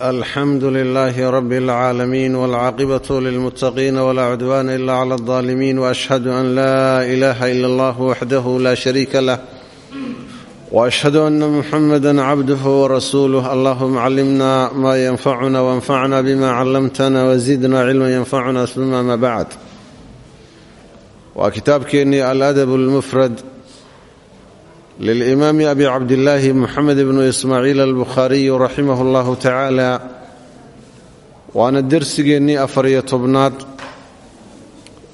alxamdu lilaahi rabi اlcaalamiin wاlcaaqibatu lilmuttaqiina walaa cudwaana ila cla اldaalimiin waashhadu an laa ilaaha ila allah waxdahu laa shariika lah waashhadu ana muxamada cabduhu warasuuluh allahuma callimna maa yanfacuna wanfacna bima callamtana wazidna cilma yanfacuna uma ma bacd waa kitaabkeennii aladab اlmufrad lilimaami abi cabdillaahi moxamed ibnu ismaaciil albukhaariyu raximah اllahu tacaala waana dersigeennii afariyo tobnaad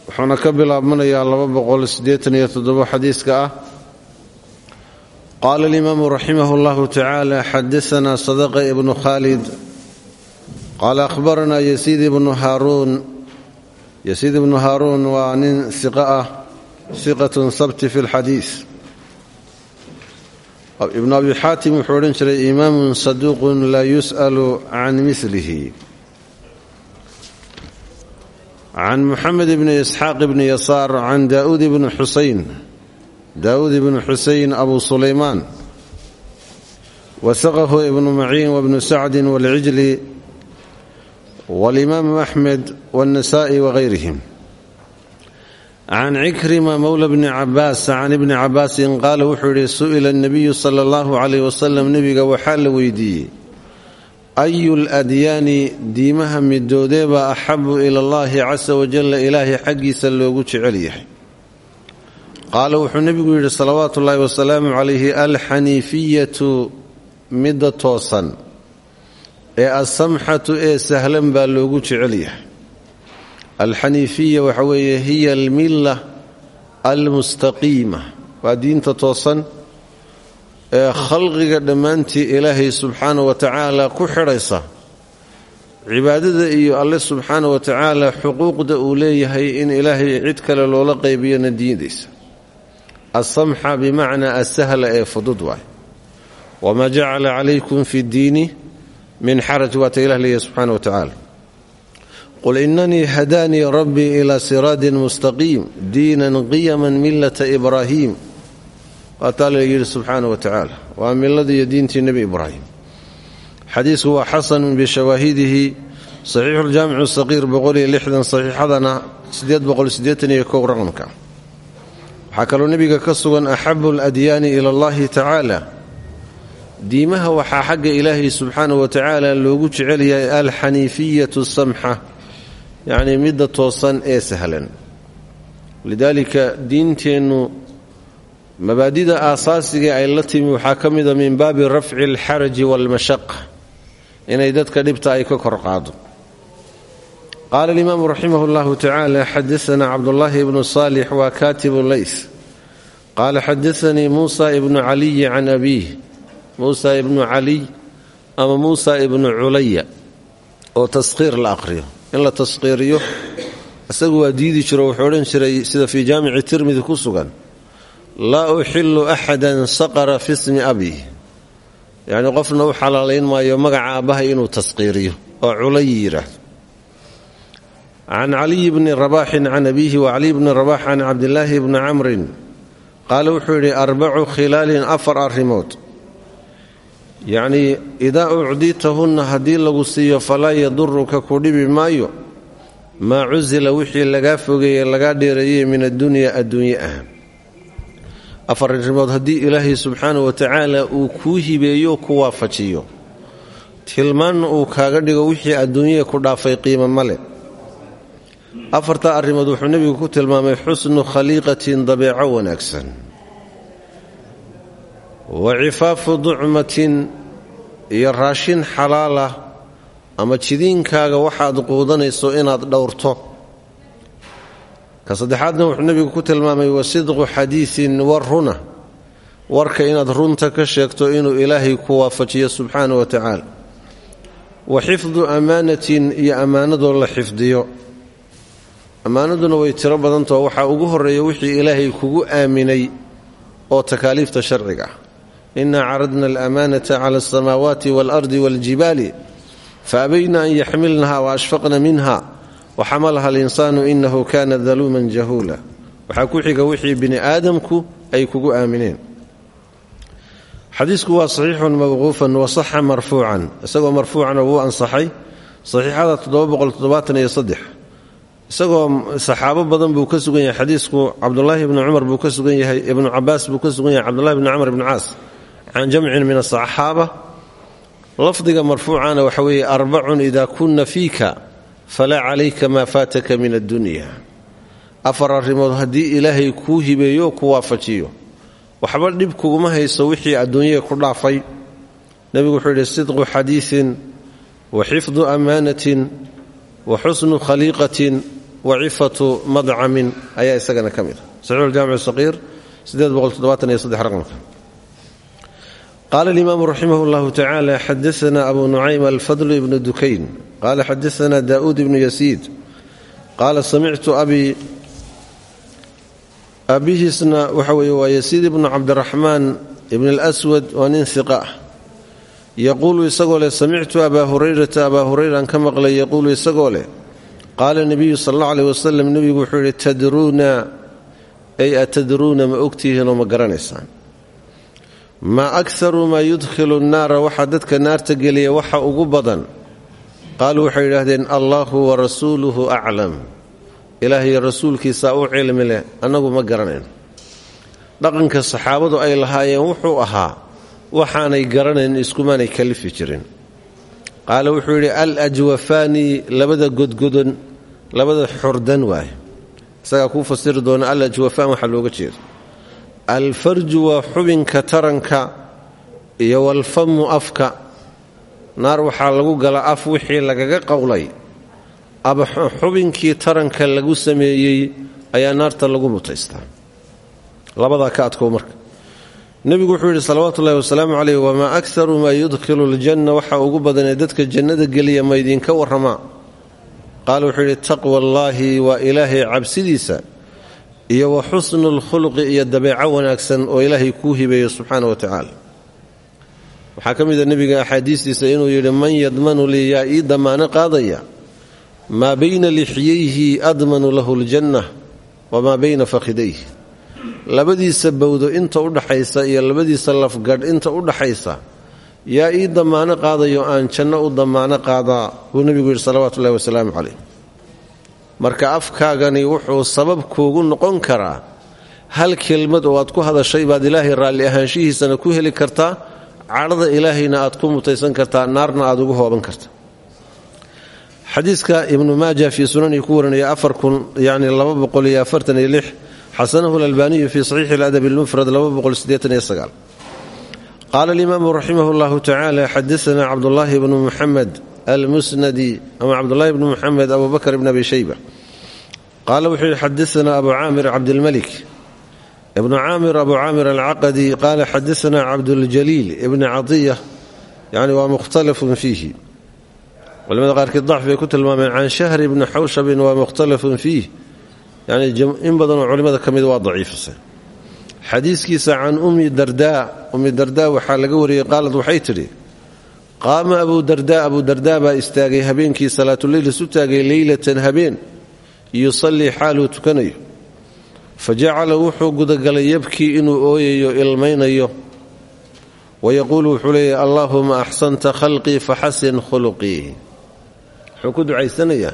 wuxuuna ka bilaabmanayaa xadiiska ah qaala alimaamu raximah اllahu tacaala xadasanaa sadaqa ibnu khaalid qaala akhbaranaa yasiid ibnu haaruun yasiid ibnu haaruun waa nin siqa ah siqatun sabti fi lxadiis ibnu abi xaatim wuxuu odhan jiray imaamun saduuqun laa yus'alu can milihi can muxamed ibni isxaaq ibni yasaar can daauud ibni xuseyn daawuud ibnu xuseyn abu sulaymaan. Wasaqahu ibnu maciin wabnu sacdin walcijli walimaamu axmed wاnnasa'i waغayrihim can cikrima mowla bni cabaas can ibni cabaasin qaala wuxuu yidhi su'ila اnabiyu sala allahu calayh wasalam nebiga waxaa la weydiiyey ayu ladyaani diimaha midoodeebaa axabu ila allahi casa wajalla ilaahay xaggiisa loogu jecel yahay qaala wuxuu nebigu yidhi salawaatu ullaahi wasalaamu calayhi alxaniifiyatu midda toosan ee asamxatu ee sahlan baa loogu jecel yahay alxaniifiya waxa weeye hiya almilla almustaqiima. Waa diinta toosan ee khalqiga dhammaantii ilaahay subxaana wa tacaala ku xidhaysa. Cibaadada iyo alle subxaana wa tacaala xuquuqda uu leeyahay in ilaahay cid kale loola qaybiyona diidaysa asamxa bimacnaa asahla ee fudud waay. Wamaa jacala calaykum fi ddiini min xaraj waata ilah leeyahy subxaana wa tacaala qul inanii hadaanii rabbii ilaa siraadin mustaqiim diinan qiyaman millata ibraahiim waataa la yidhi subxaana wa tacaala waa miladiiyo diintii nebi ibraahim xadiisku waa xasanun bishawaahidihi saxiixuljaamicu saqiir saxiixadana iyo raqamka waxaa kaloo nebiga ka sugan axabu aladyaani ila allahi tacaala diimaha waxaa xagga ilaahay subxaana wa tacaala loogu jecel yahay alxaniifiyatu samxa yacnii midda toosan ee sahlan. Lidaalika diinteennu mabaadida aasaasiga ay la timi waxaa ka mida min baabi rafci alxaraji waalmashaqa inay dadka dhibta ay ka kor qaado qaala alimaamu raximah اllahu tacaala xadasanaa cabdullaahi ibnu saalix waa kaatibu leys qaala xadaanii muusa ibnu caliyi can abiih muusa ibnu caliy ama muusa ibnu culaya oo taskhiir la aqhriyo in la taskhiiriyo isagu waa diidi jiro wuxuu odhan jiray sida fii jaamici tirmidi ku sugan laa uxilu axadan saqara fi smi abi yacnii qofna u xalaalayn maayo magaca aabbahay inuu taskhiiriyo oo culayi yidhaahdo can caliyi bni rabaaxin can abiihi wa caliy bni rabaax can cabdilaahi bni camrin. Qaala wuxuu yidhi arbacu khilaalin afar arrimood yacnii idaa ucditahunna haddii lagu siiyo falaa yaduruka ku dhibi maayo maa cusila wixii lagaa fogeeye lagaa dheereeyey min addunya adduunye ah afar arrimood haddii ilaahay subxaana wa tacaala uu kuu hibeeyo ku waafajiyo tilmaanna uu kaaga dhigo wixii adduunyada ku dhaafay qiimo male afartaa wuxuu nebigu ku tilmaamay xusnu khaliiqatin dabeeco wanaagsan wa cifaafu ducmatin iyo raashin xalaalah ama jidiinkaaga waxaad quudanayso inaad dhowrto. Ka saddexaadna wuxuu nebigu ku tilmaamay wa sidqu xadiisin war runa. Warka inaad runta ka sheegto inuu ilaahay ku waafajiyo subxaana wa tacaala. Wa xifdu ammaanatin iyo ammaanadoo la xifdiyo. Ammaanaduna way tiro badantaho waxaa ugu horreeya wixii ilaahay kugu aaminay oo takaaliifta sharciga ah inaa caradna alamaanata cala alsamaawaati waalardi waaljibaali faabayna an yaxmilnaha waashfaqna minha waxamalaha alinsaanu inahu kana daluuman jahuula waxaa ku xiga wixii bini aadamku ay kugu aamineen xadiisku waa saxiixun mawquufan wasaxa marfuucan isagoo marfuucana wuu ansaxay saxiixada isagoo saxaabo badan buu ka sugan yahay xadiisku cabdulaahi ibni cumar buu ka sugan yahay ibnu cabaas buu ka sugan yahay cabdulahi bni camr ibni caas can jamcin min asaxaaba lafdiga marfuucana waxa weeye arbacun ida kunna fiika falaa calayka maa faataka min addunya afar arrimood haddii ilaahay kuu hibeeyo ku waafajiyo waxba dhib kuguma hayso wixii adduunyada ku dhaafay nebigu wuxuu yidhi sidqu xadiiin wa xifdu ammaanatin wa xusnu khaliiqatin wa cifatu madcamin ayaa isagana ka mid a qaala alimaamu raximah llahu tacaala xadaana abu nucaym alfadl ibnu dukayn qaala xadaana daa'uud ibnu yasiid qaala samictu abii aabbihiisna waxa weeye waa yasiid ibnu cabdiraxmaan ibn alswad waa nin hiqa ah yaquulu isagoo leh samictu abaa hurayrata abaa hurayran ka maqlay yaquulu isagoo leh qaala nebiyu sal alla aleh wasalam nebigu wuxuu yidhi tadruuna ma ogtihiinoo ma garanaysaan maa akharu maa yudkhilu nnaara waxaa dadka naarta geliya waxa ugu badan. Qaaluu waxay yidhaahdeen allaahu wa rasuuluhu aclam ilaahay rasuulkiisaa u cilmi leh annagu ma garanayno dhaqanka saxaabadu ay lahaayeen wuxuu ahaa waxaanay garanayn iskumaanay kalifi jirin. Qaala wuxuu yidhi al ajwafaani labada godgodon labada xordan waaye isagaa kuu fasiri doona al ajwafaan waxaa looga jeeda alfarju waa xubinka taranka iyo walfamu afka. Naar waxaa lagu gala af wixii lagaga qowlay aba xubinkii taranka lagu sameeyey ayaa naarta lagu mutaystaa. Labadaa ka adkow marka. Nebigu wuxuu yidhi salawaatu ullahi wasalaamu caleyh wamaa akharu maa yudkhilu ljanna waxa ugu badanee dadka jannada geliya ma ydinka warramaa qaala wuxuu yidhi taqwa allaahi waa ilaahay cabsidiisa iyo wa xusnu lkhuluqi iyo dabeeco wanaagsan oo ilaahay kuu hibeeyo subxaana wa tacaala. Waxaa ka mid a nebiga axaadiistiisa inuu yidhi man yadmanu lii yaa ii damaano qaadaya maa bayna lixyayhi admanu lahu ljanna wamaa bayna fakhidayhi. Labadiisa bawdo inta u dhaxaysa iyo labadiisa lafgadh inta u dhaxaysa yaa ii damaano qaadayo aan janno u damaano qaadaa buu nebigu yidhi salawaatu ullahi wasalaamu calayh marka afkaagani wuxuu sabab kuugu noqon karaa hal kelmad oo aad ku hadashay baad ilaahay raalli ahaanshihiisana ku heli kartaa cadhada ilaahayna aad ku mutaysan kartaa naarna aad ugu hooban karta. Xadiiska ibnu maaja fi sunanii ku warinaya xasanahu lalbaaniyu fii saxiixi aladabi lmufrad qaala alimaamu raximah llahu tacaala xadaanaa cabdulaahi bnu muxamed almusnadi ama cabdulahi bnu muxamed abu bakr bn abi shayba qaala wuxuu yihi xadaana abu caamir cabdilmalik ibnu caamir abu caamir alcaqadi qaala xadaana cabduljaliil ibni cadiya yani waa mukhtalafun fiihi culamada qaarkiid dacf bay ku tilmaameen can shahri bni xawshabin waa mukhtalafun fiih yani in badanoo culimmada ka mid waa daciifisa xadiiskiisa can ummi dardaa ummi dardaa waxaa laga wariyey qaalad waxay tidhi qaama abuu dardaa abuu dardaa baa istaagay habeenkii salaatuleyl isu taagay leylatan habeen yusallii xaaluu tukanayo. Fa jacala wuxuu gudagalay yabkii inuu ooyayo ilmaynayo. Wayaquulu wuxuu leeyahy allaahuma axsanta khalqii faxasin khuluqii wuxuu ku ducaysanayaa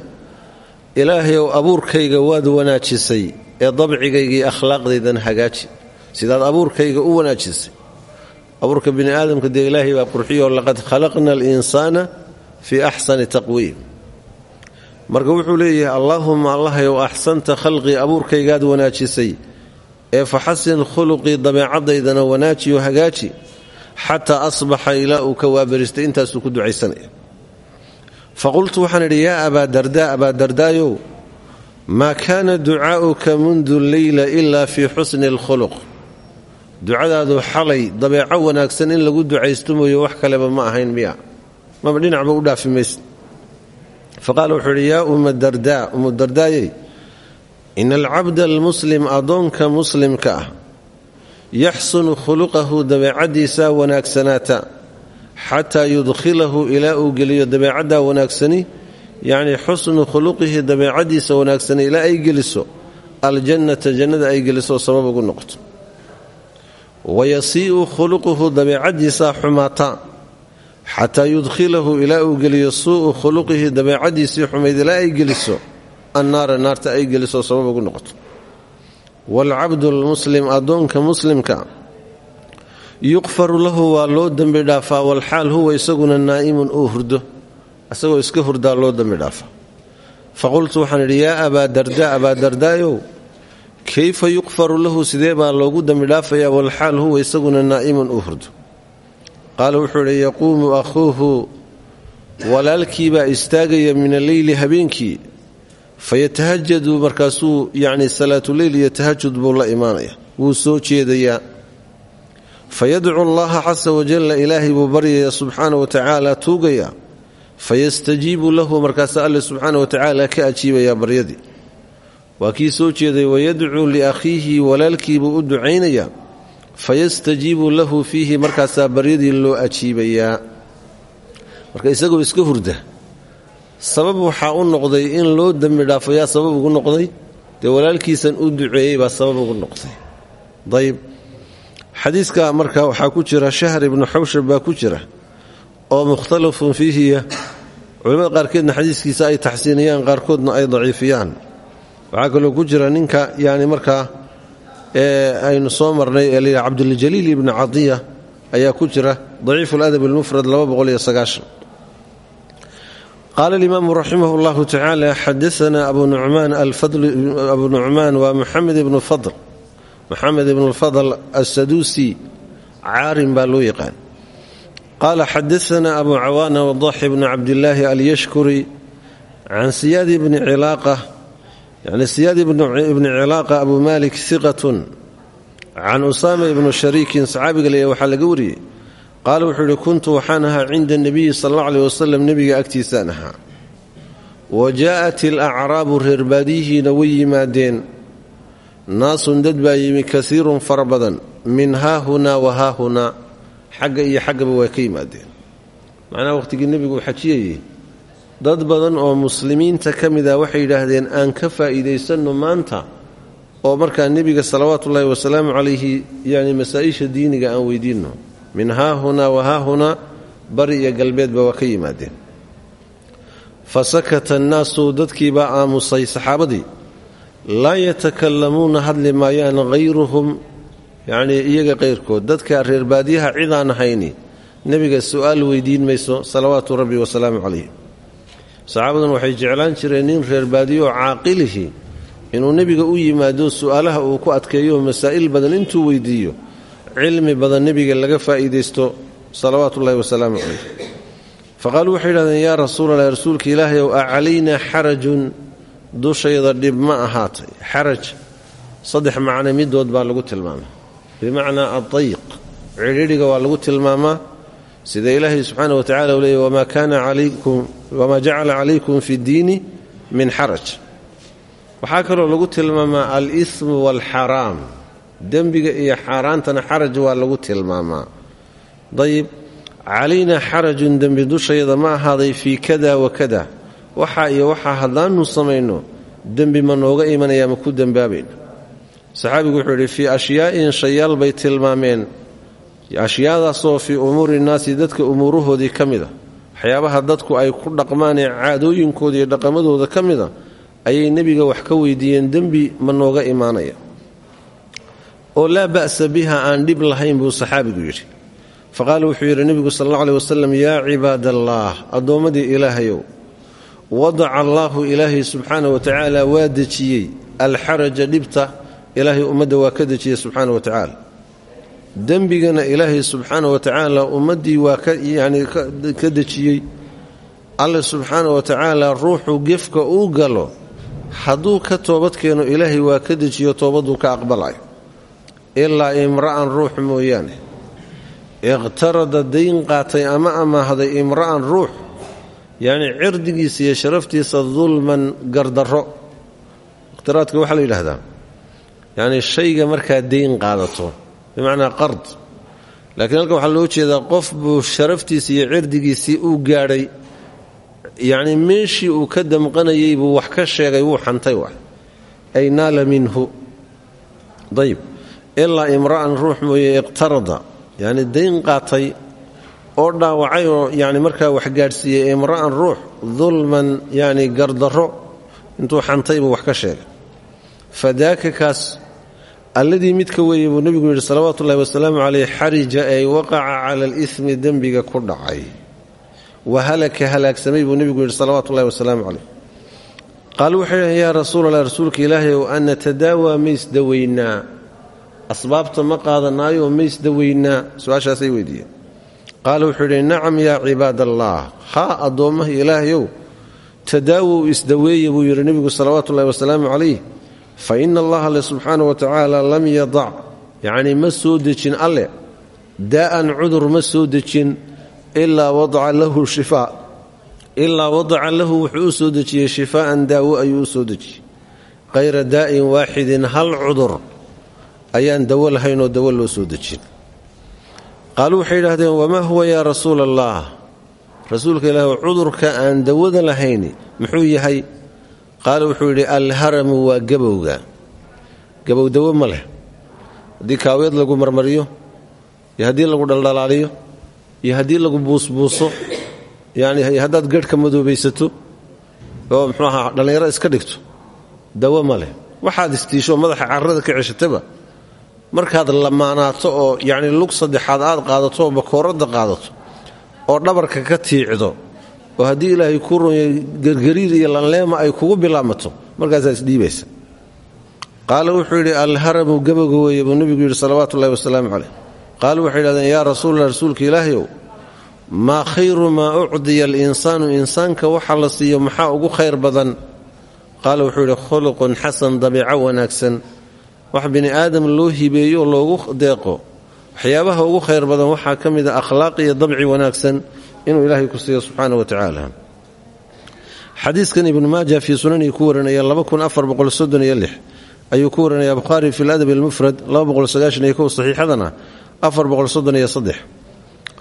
ilaahayow abuurkayga waad wanaajisay ee dabcigaygii akhlaaqdaydan hagaaji. Sidaad abuurkayga u wanaajisay abuurka bini aadamka dee ilaahay baa qurxiyoo laqad khalaqna alinsaana fii axsani taqwiim. Marka wuxuu leeyahay allaahuma allahayow axsanta khalqii abuurkaygaad wanaajisay ee faxasin khuluqii dabeecadaydana wanaajiyo hagaaji. Xataa asbaxa ilaa uu ka waabaristay intaasuu ku ducaysanaya. Faqultu waxaan idhi yaa abaa dardaa abaa dardaayow maa kaana ducaa'uka mundu leyla ilaa fii xusni alkhuluq ducadaadu xalay dabeeco wanaagsan in lagu ducaysto mooye wax kaleba ma ahayn miya. Maba dhinacba u dhaafi maysa faqaala wuxuu idhi yaa umma dardaa ummu dardaayey ina alcabda almuslim addoonka muslimka ah yaxsunu khuluqahu dabeecaddiisaa wanaagsanaata xataa yudkhilahu ilaa uu geliyo dabeecaddaa wanaagsani yacnii xusnu khuluqihi dabeecaddiisa wanaagsani ilaa ay geliso aljannata jannada ay geliso sabab ugu noqoto wayasii'u khuluquhu dabeecaddiisaa xumaata xataa yudkhilahu ilaa uu geliyo suu'u khuluqihi dabeecaddiisii xumayd ilaa ay geliso annaara naarta ay geliso sabab ugu noqoto waalcabdu lmuslim addoonka muslimka yuqfaru lahu waa loo dembi dhaafaa walxaal huwa isaguna naa'imun uu hurdo isagoo iska hurdaa loo dembi dhaafaa faqultu waxaan idhi yaa abaa dardaa abaa dardaayow kayfa yuqfaru lahu sidee baa loogu dembi dhaafayaa walxaal huwa isaguna naa'imun uu hurdo qaala wuxuu idhi yaquumu akhuuhu walaalkiibaa istaagaya min alleyli habeenkii fayatahajadu markaasuu yacni salaatuleyl iyo tahajud buu la imaanaya wuu soo jeedayaa fayadcu allaha casa wajalla ilaahay buu baryayaa subxaana wa tacaala tuugaya fayastajiibu lahu markaasa alle subxaana wa tacaala ka ajiibayaa baryadii waa kii soo jeeday wayadcuu liakhiihi walaalkiibuu u ducaynayaa fayastajiibu lahu fiihi markaasaa baryadii loo ajiibayaa. Marka isagoo iska hurda sabab waxaa u noqday in loo dembi dhaafo yaa sabab ugu noqday dee walaalkiisan u duceeyey baa sabab ugu noqday. Ayb xadiiska marka waxaa ku jira shahr ibnu xawshab baa ku jira oo mukhtalafun fiihiya culimmada xadiiskiisa ay taxsiiniyaan qaarkoodna ay daciifiyaan waxaa kaloo ku jira ninka yani markaa aynu soo marnay ee layidhaha cabduljaliil ibni cadiya ayaa ku jira daciifu ladab almufrad qaala alimaamu raximah اllahu tacaala xadaana abu nucmaan abu nucmaan waa muxamed ibnu fadl. Moxamed ibnu lfadl assaduusi caarim baa loo yaqaan. Qaala xadaana abu cawaana wadaxi bni cabdillaahi alyashkuri can siyaadi bni cilaaqa yani siyaad ibni cilaaqa abu malik hiqatun can usaama ibnu shariikin saxaabiga leeya waxaa laga wariyey. Qaala wuxuu ihi kuntu waxaan ahaa cinda nebiyi sal alla aleh wasalam nebiga agtiisaan ahaa. Wa jaa'at ilacraabu reerbaadiyihiina way yimaadeen. Naasun dad baa yimi kasiirun fara badan. Min haahunaa wa haahunaa xagga iyo xaggaba waa ka yimaadeen dad badan oo muslimiinta ka mid ah waxay yidhaahdeen aan ka faa'iidaysanno maanta oo markaa nebiga salawaatuullaahi wasalaamu calayhi yani masaa-isha diiniga aan weydiinno. Min haahunaa wa haahunaa bari iyo galbeedba waa ka yimaadeen. Fa sakata annaasu dadkiibaa aamusay saxaabadii laa yatakallamuuna hadli maayaan hayruhum yacnii iyaga qayrkood dadka reer baadiyaha cidaan ahayni nebiga su'aal weydiin mayso salawaatu rabbi wasalaamu calayh saxaabadan waxay jeclaan jireen nin reer baadiyo oo caaqilihii inuu nebiga u yimaado su'aalaha uu ku adkeeyo masaa'il badan intuu weydiiyo cilmi badan nebiga laga faa'iidaysto salawaatu ullahi wasalaamu calayh faqaaluu waxay yidhahdeen yaa rasuulalah rasuulka ilaahay ow a calaynaa xarajun dushayda dhib ma ahaatay. Xaraj saddex macno midood baa lagu tilmaamaa bimacnaa adayq cidhidhiga waa lagu tilmaamaa sida ilaahay subxaana wa tacala u leeyay wamaa jacala calaykum fi ddiini min xaraj. Waxaa kaloo lagu tilmaamaa al-ismu waalxaraam dembiga iyo xaaraantana xaraj waa lagu tilmaamaa. Dayib calaynaa xarajun dembi dushayda ma ahaaday fii kada wa kada. Waxaa iyo waxaa haddaanu samayno dembi ma nooga imanaya ma ku dembaabayna saxaabigu wuxuu yidhi fii ashyaa'in shayaal bay tilmaameen ashyaadaasoo fii umuuri nnaasi dadka umuurahoodii ka mid waxyaabaha dadku ay ku dhaqmaan ee caadooyinkooda iyo dhaqamadooda ka mid ayay nebiga wax ka weydiiyeen dembi ma nooga imaanaya. Oo laa ba'sa biha aan dhib lahayn buu saxaabigu yidhi. Faqaala wuxuu yidhi nebigu sal alla aleh wasalam yaa cibaadallaah addoommadii ilaahayow wadaca allaahu ilaahay subxaana wa tacaala waa dejiyey. Alxaraja dhibta ilaahay ummadda waa ka dejiyey subxaana wa tacaala dembigana ilaahay subxaana wa tacaala ummaddii waa yani ka dejiyey. Alle subxaana wa tacaala ruuxu gefka uu galo hadduu ka toobad keeno ilaahay waa ka dejiyo toobaduu ka aqbalayo ilaa imra'an ruux mooyaane. Iqhtarada dayn qaatay ama amaahday imra'an ruux yacnii cirdigiisa iyo sharaftiisa dulman gardarro. Iqhtiraadka waxaa la yidhahdaa yacnii shayga markaa dayn qaadato bimacnaa qard. Laakiin halka waxaa loo jeedaa qof buu sharaftiisii iyo cirdigiisii uu gaadhay yacnii meeshii uu ka damqanayay buu wax ka sheegay wuu xantay wax. Ay naala minhu. Ayib ilaa imra'an ruux mooye iqtarada yacni dayn qaatay oo dhaawacay oo yani markaa wax gaadhsiiyey imra'an ruux dulman yani gardarro intuu xantaybu wax ka sheegay. Fadaaka alladii midka weeye buu nebigu yidhi salawaatu ullahi wasalaamu caleyh xarija ay waqaca cala alismi dembiga ku dhacay. Wa halaka halaagsamay buu nebigu yidhi salawaatu ullahi wasalaamu caleyh qaalu waxay dhaheen yaa rasuulallah rasuulka ilaahay ow an natadaawaa maysdaweynaa asbaabta ma qaadanaayo maysdaweynaa su'aashaasay weydiiyeen qaala wuxuu yidhi nacam yaa cibaadallaah haa addoommaha ilaahayow tadaawow isdaweeya wasalaamu calayh fa ina allaha alle subxaana wa tacaala lam yadac yacnii ma soo dejin alle. Daa'an cudur ma soo dejin ilaa wadaca lahu shifaa ilaa wadaca lahu wuxuu u soo dejiyey shifaa'an daawo ayuu u soo dejiyey. Qayra daa'in waaxidin hal cudur ayaan dawo lahaynoo dawo loo soo dejin. Qaaluu waxay yidhaahdeen wamaa huwa yaa rasuula allah rasuulka ilaah cudurka aan dawada lahayni muxuu yahay qaala wuxuu yidhi alharamu waa gabowga. Gabow dawo ma leh. Haddii kaaweed lagu marmariyo iyo haddii lagu dhaldhalaaliyo iyo haddii lagu buusbuuso yani haddaad garhka madoobaysato oo muxuu ahaa dhallinyaro iska dhigto dawo ma leh. Waxaad istiisho madaxa carrada ka ceshataba. Markaad lamaanaato oo yacni lug saddexaad aad qaadato oo bakooradda qaadato oo dhabarka ka tiicdo oo haddii ilaahay kuu runya gergariir iyo lanleema ay kugu bilaamato markaasaa isdhiibaysa qaala wuxuu yidhi alharamu gabowga weeye buu nebigu yidhi salawaatu ullahi wasalaamu caleyh qaaluu waxay yidhahdeen yaa rasuulallah rasuulka ilaahayow maa khayru maa ucdiya alinsaanu insaanka? Waxa la siiyo maxaa ugu khayr badan? Qaala wuxuu yidhi khuluqun xasan dabiico wanaagsan. Wax bini aadam loo hibeeyo loogu deeqo. Waxyaabaha ugu khayr badan waxaa ka mid a akhlaaq iyo dabci wanaagsan inuu ilaahay ku siiyo subxaana wa tacaala. Xadiiskan ibnu maaja fii sunanihi ku warinaya ayuu ku warinaya bukhaari fi ladab almufrad saxiixadana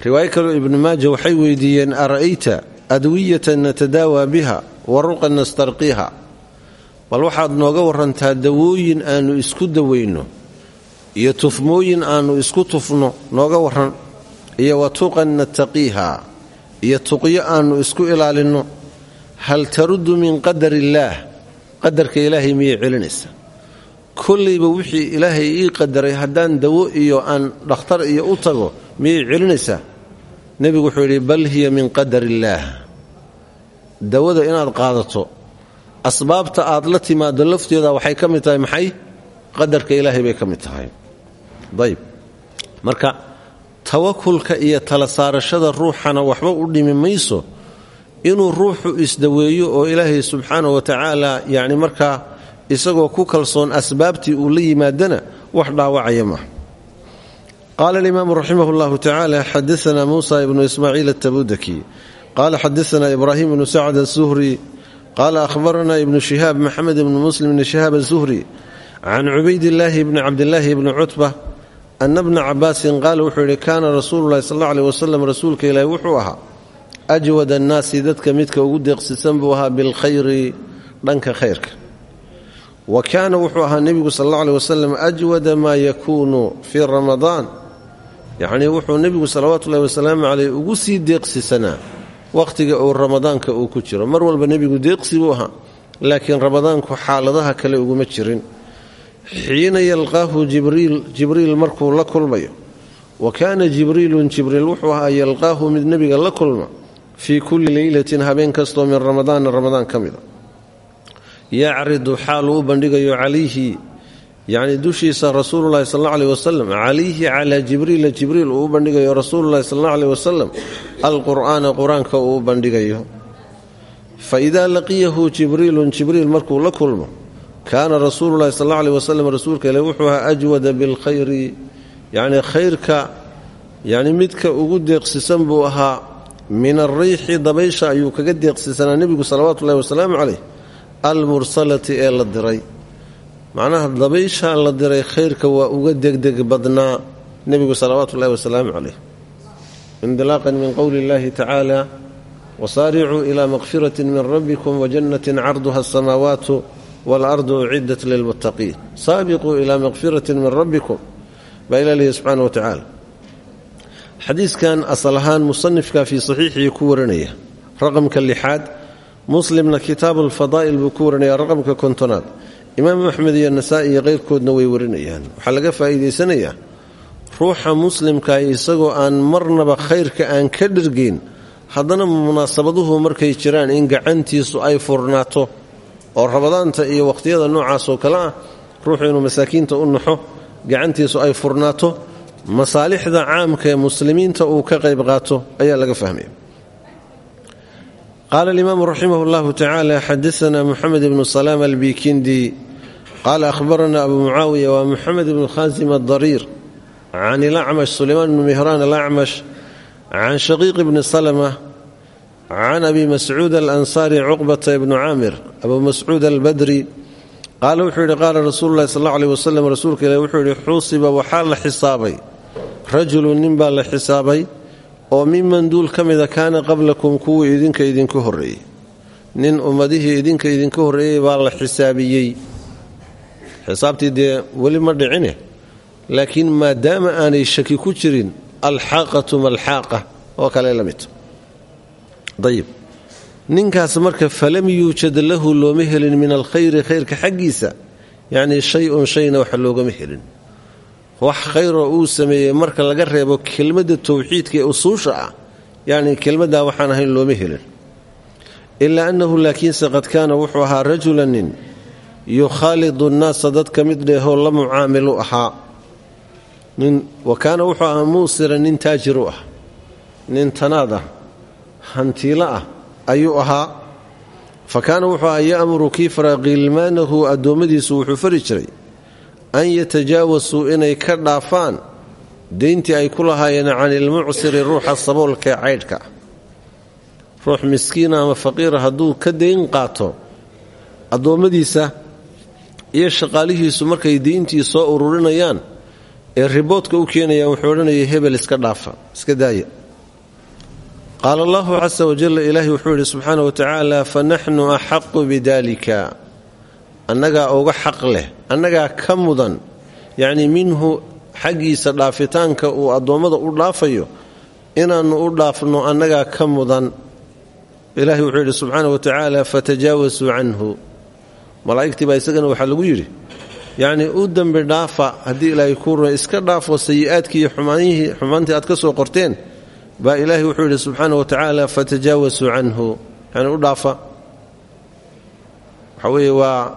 riwaayo kaleo ibnu maaja waxay weydiiyeen ara'ayta adwiyatan natadaawaa biha wa ruqan nastarqiiha bal waxaad nooga warantaa dawooyin aannu isku dawayno iyo tufmooyin aannu isku tufno nooga waran iyo wa tuqan nattaqiiha iyo tuqyo aannu isku ilaalinno hal taruddu min qadar illaah qadarka ilaahay miyay celinaysa? Kollayba wixii ilaahay ii qadaray haddaan dawo iyo aan dhakhtar iyo u tago miyay celinaysaa? Nebigu wuxuu yidhi bal hiya min qadar illaah. Dawada inaad qaadato asbaabta aad la timaado lafteeda waxay ka mid tahay maxay? Qadarka ilaahay bay ka mid tahay. Ayb marka tawakulka iyo tala saarashada ruuxana waxba u dhimi mayso inuu ruuxu isdaweeyo oo ilaahay subxaanahu wa tacaala yacni markaa isagoo ku kalsoon asbaabtii uu la yimaadana wax dhaawacaya maaha. Qaala alimaamu raximah اllahu tacaala xadaana muusa ibnu ismaaciil atabudaki qaala xadaana ibraahim ibnu sacd asuhri qaala ahbarana ibnu shihaab maxamed ibnu muslim ibni shihaab azuhri can cubaydillaahi bni cabdilaahi bni cutba ana bna cabaasin qaala wuxuu yidhi kaana rasuulu llahi sal alla aleh wasalam rasuulka ilaahi wuxuu ahaa ajwad annaasi dadka midka ugu deeqsisan buu ahaa bilkhayri dhanka khayrka. Wa kaana wuxuu ahaa nebigu sal alla aleh wasalam ajwada maa yakuunu fii ramadaan. Yacnii wuxuu nebigu salawaatu ullahi wasalaamu caleyh ugu sii deeqsisanaa wakhtiga uu ramadaanka uu ku jiro. Mar walba nebigu deeqsi buu ahaa laakiin ramadaanku xaaladaha kale uguma jirin xiina yalqaahu jibriil markuu la kulmayo. Wa kaana jibriilun jibriil wuxuu ahaa yalqaahu mid nebiga la kulma fii kulli leylatin habeen kastoo min ramadaana ramadaan ka mida yacridu xaaluu u bandhigayo calayhi yacnii dushiisa rasuululahi sal alla aleh wasalam calayhi calaa jibriila jibriil uu u bandhigayo rasuululahi sal alla aleh wasalam alqur'aana qur'aanka uu u bandhigayo. Fa laqiyahu jibriilun jibriil markuu la kulmo kaana rasuululahi sal alla aleh rasuulka ile wuxuu ahaa ajwada bilkhayri yacnii khayrka yacni midka ugu deeqsisan buu ahaa min alriixi dabaysha ayuu kaga deeqsisanaa nebigu salawaatu ullahi wasalaamu caleyh almursalati ee diray. Macnaha dabayshaa la diray khayrka waa uga degdeg badnaa nebigu salawaatu ullahi wasalaamu caleyh min qowli illahi tacaala wasaaricuu ilaa min rabbikum wajannatin carduha asamaawaatu waalardu uciddat lilmuttaqiin saabiquu ilaa makfiratin min rabbikum baa ilah leeyahy subxaana wa tacaala xadiiskan asal ahaan musanifka fii saxiixii ku waranaya raqamka lixaad muslimna kitaabu alfadaa'il buu ku waranaya raqamka kontonaad imaam axmed iyo nasaa'i iyo keyrkoodna way warinayaan waxaa laga faa'iidaysanayaa ruuxa muslimka isagoo aan marnaba khayrka aan ka dhergeyn haddana munaasabaduhu markay jiraan in gacantiisu ay furnaato oo rabadaanta iyo wakhtiyada noocaas oo kale ah ruuxu masaakiinta u naxo gacantiisu ay furnaato masaalixda caamka ee muslimiinta uu ka qayb qaato ayaa laga fahmaya qaala alimaamu raximah llahu tacaala xadaana muxamed ibnu salaam albikindi qaala ahbarana abu mucaawiya waa muxamed ibnu khaasim adariir can ilacmash sulaymaan ibnu mihraan alacmash can shaqiiq ibni can abi mascuud alansaari cuqbata ibnu caamir abu mascuud albadri qaala wuxuu yidhi qaala rasuulu llahi sal alla aleh wasalam rasuulka ilahi wuxuu yidhi xuusiba waxaa la xisaabay rajulun nin baa la xisaabay oo miman duul ka mida kaana qablakum kuwii idinka idinku horreeyey nin ummadihii idinka idinka horreeyey baa la xisaabiyey xisaabtii dee weli ma dhicine laakiin maadaama aanay shaki ku jirin alxaaqatu malxaaqa oo kale ayib ninkaas marka falam yuujad lahu looma helin min alkhayri khayrka xaggiisa. Yacnii shay-un shayna wax loogama helin. Wax khayroo uu sameeyey marka laga reebo kelmadda towxiidka ee usuusha ah yacnii kelmaddaa waxaan ahayn looma helin. Ilaa annahu laakiinse qad kaana wuxuu ahaa rajula nin yukhaalidu nnaasa dadka mid dheehoo la mucaamilu ahaa. Wa kaana wuxuu ahaa muusira nin taajiru ah nin tanaad ah hantiilo ah ayuu ahaa. Fa kaana wuxuu ahaa ya'muru kiifra khilmaanahu addoommadiisu wuxuu fari jiray an yatajaawasuu inay ka dhaafaan deyntii ay ku lahaayeen can ilmucsiri ruuxa saboolkaee caydhka. Ruux miskiina ama faqiira hadduu ka dayn qaato addoommadiisa iyo shaqaalihiisu markay deyntii soo ururinayaan ee riboodka u keenayaan wuxuu odhanaya hebel iska dhaafa iska daaya qaala allahu casa wajalla ilaahi wuxuu yidhi subxaana wa tacaala fa naxnu axaqu bidalika annagaa uga xaq leh annagaa ka mudan yacnii minhu xaggiisa dhaafitaanka uu addoommada u dhaafayo inaannu u dhaafno annagaa ka mudan ilaahi wuxuu yidhi subxaana wa fatajaawasuu canhu malaa'igtii baa isagana waxaa lagu yidhi yacnii u dembi dhaafa haddii ilaahay kuu runa iska dhaafo sayi'aadkii iyo xumaantii aad ka soo qorteen baa ilaahay wuxuu yidhi subxaana wa tacaala fatajaawasuu canhu. Yani u dhaafa. Waxaa weeye waa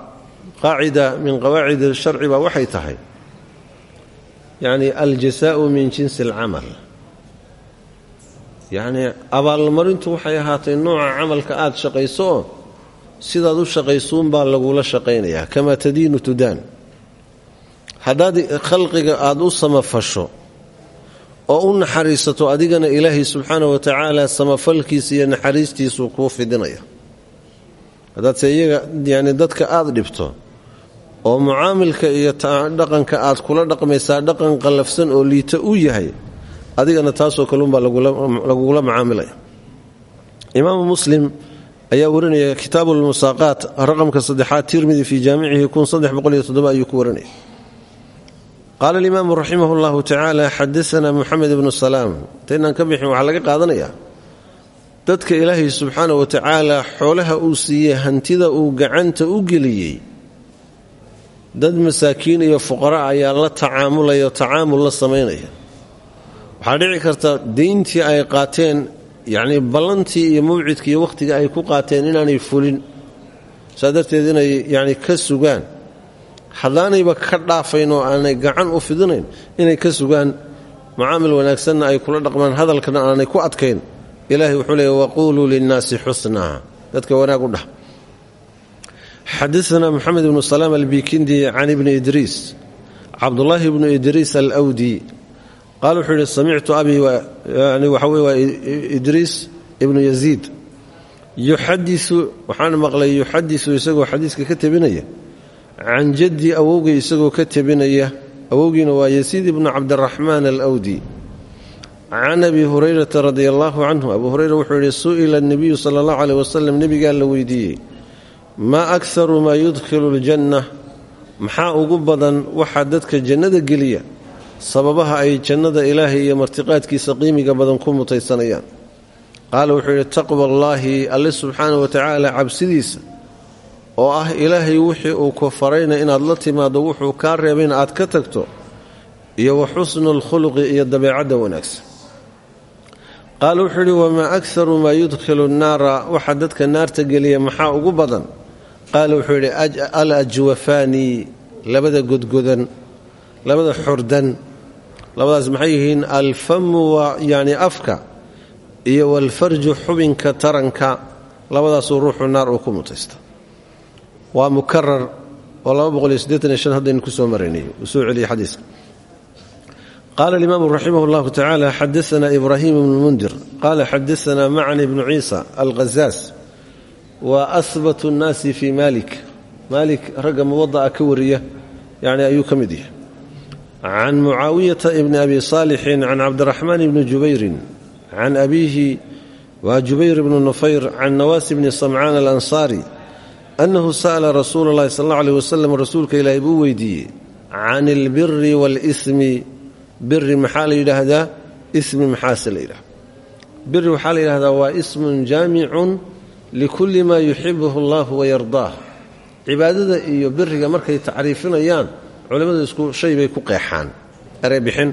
qaacida min qawaacid sharci baa waxay tahay. Yacni aljasaa'u min jinsi alcamal. Yacnii abaalmarintu waxay ahaatay nooca camalka aad shaqayso oo sidaad u shaqaysuunbaa lagula shaqaynayaa kamaa tadiinu tudaan haddaad khalqiga aad u samafasho oo u naxariisato adigana ilaahay subxaana wa tacaala samafalkiisa iyo naxariistiisuu kuu fidinaya. Haddaadse iyaga yani dadka aad dhibto oo mucaamilka iyo dhaqanka aad kula dhaqmaysaa dhaqan qallafsan oo liita u yahay adigana taasoo kalunbaa lagugula macaamilaya. Imaamu muslim ayaa warinaya kitaabu lmusaaqaat raqamka saddexaad tirmidi fii jaamicihi ayuu ku warinaya qaala alimaamu raximah llahu tacaala xadaana muxamed ibnu salaam intaynaan ka bixin waxaa laga qaadanayaa dadka ilaahay subxaana wa tacaala xoolaha uu siiyey hantida uu gacanta u geliyey dad masaakiin iyo fuqara ayaa la tacaamulaya oo tacaamul la samaynaya waxaa dhici karta deyntii ay qaateen yacnii ballantii iyo mawcidkii iyo ay ku qaateen inaanay fulin saa darteed inay yacni ka sugaan haddaanayba ka dhaafayn oo aanay gacan u fidinayn inay ka sugaan macaamil wanaagsanna ay kula dhaqmaan hadalkana aanay ku adkayn. Ilaahay wuxuu leeyay waquuluu linnaasi xusnaa. Dadka wanaag u dhah. Xadaana moxamed ibnu salaam albikindi can ibni idriis cabdulaahi ibnu idriis alwdi qaal wuxuu yidhi samictu yani waxa wey waa idriis ibnu yaziid. Yuxadiu waxaan maqlay yuxadisu isagoo xadiiska ka tebinaya can jaddi awowgay isagoo ka tebinaya awowgiina waa yasiid ibnu cabdiraxmaan alwdi can abi hurayrata radia allaahu canhu abu hureyra wuxuu yidhi su'ila nebiyu sala allahu aleyh wasalam nebigaa la weydiiyey maa akharu maa yudkhilu ljanna maxaa ugu badan waxaa dadka jannada geliya sababaha ay jannada ilaahay iyo martiqaadkiisa qiimiga badan ku mutaysanayaan? Qaala wuxuu yidhi taqwa allaahi alle subxaana wa tacaala cabsidiisa oo ah ilaahay wixii uu ku farayna inaad la timaaddo wuxuu kaa reebayna aad ka tagto iyo wa xusnu iyo dabeecadda wanaagsan. Qaala wuxuu yidhi wamaa akharu maa yudkhilu nnaara waxa dadka naarta geliya maxaa ugu badan? Qaala wuxuu yidhi al ajwafaani labada godgodan labada xordan labadaas maxay yihiin? Alfamu waa yacni afka iyo walfarju xubinka taranka labadaasuu ruuxu naar uu ku mutaysta waa mukarar oo haddaynu ku soo maraynay uu soo celiyey xadiiska. Qaala alimaamu raximah اllahu tacaala xadaana ibraahim bnu mundir. Qaala xadaana macni bnu ciisa alghazaas. Wa ahbat اnnaasi fii malik maalik ragga muwada'a ka wariya yani ayuu ka mid yahay. Can mucaawiyata bni abi saalixin can cabdiraxmaan bni jubayrin can abiihi waa jubayr bnu nufayr can nawaasi bni samcaan alansaari annahu sa'ala rasuula اllahi sal alla aleh wasalam rasuulka ilaahay buu weydiiyey can اlbiri wاlsmi biri maxaa la yidhaahdaa ismi maxaase la yidhahda biri waxaa la yidhahdaa waa ismun jaamicun likulli maa yuxibuhu allahu wayardaah cibaadada iyo biriga markay tacriifinayaan culimmadu isku shay bay ku qeexaan erebixin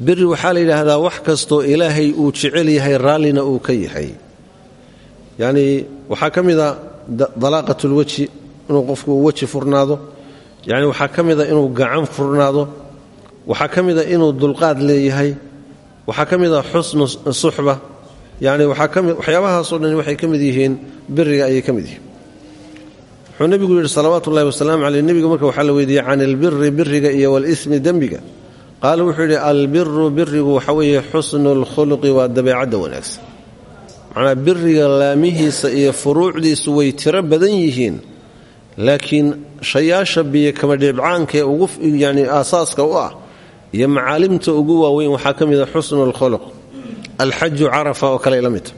biri waxaa la yidhaahdaa wax kastoo ilaahay uu jecel yahay raallina uu ka yahay yacnii waxaa ka mida dalaaqatulweji inuu qofku weji furnaado. Yacni waxaa ka mida inuu gacan furnaado. Waxaa ka mida inuu dulqaad leeyahay. Waxaa ka mida xusnu suxba. Yacni waxyaabahaasoo dhan waxay ka mid yihiin biriga ayay ka mid yihiin. Wuxuu nebigu yidhi salawaatu ullahi wasalaamu caleyh nebiga marka waxaa la weydiiyey can ilbiri biriga iyo walismi dembiga. Qaala wuxuu yidhi albiru birigu waxa weeye xusnu lkhuluqi waa dabeecadda wanaagsan macnaa biriga laamihiisa iyo furuucdiisu way tiro badan yihiin laakiin shayaasha biyo kama dhibcaanka ee ugu yani aasaaska u ah iyo macaalimta ugu waaweyn waxaa ka mida xusnu lkhuluq alxaju carafa oo kale la midta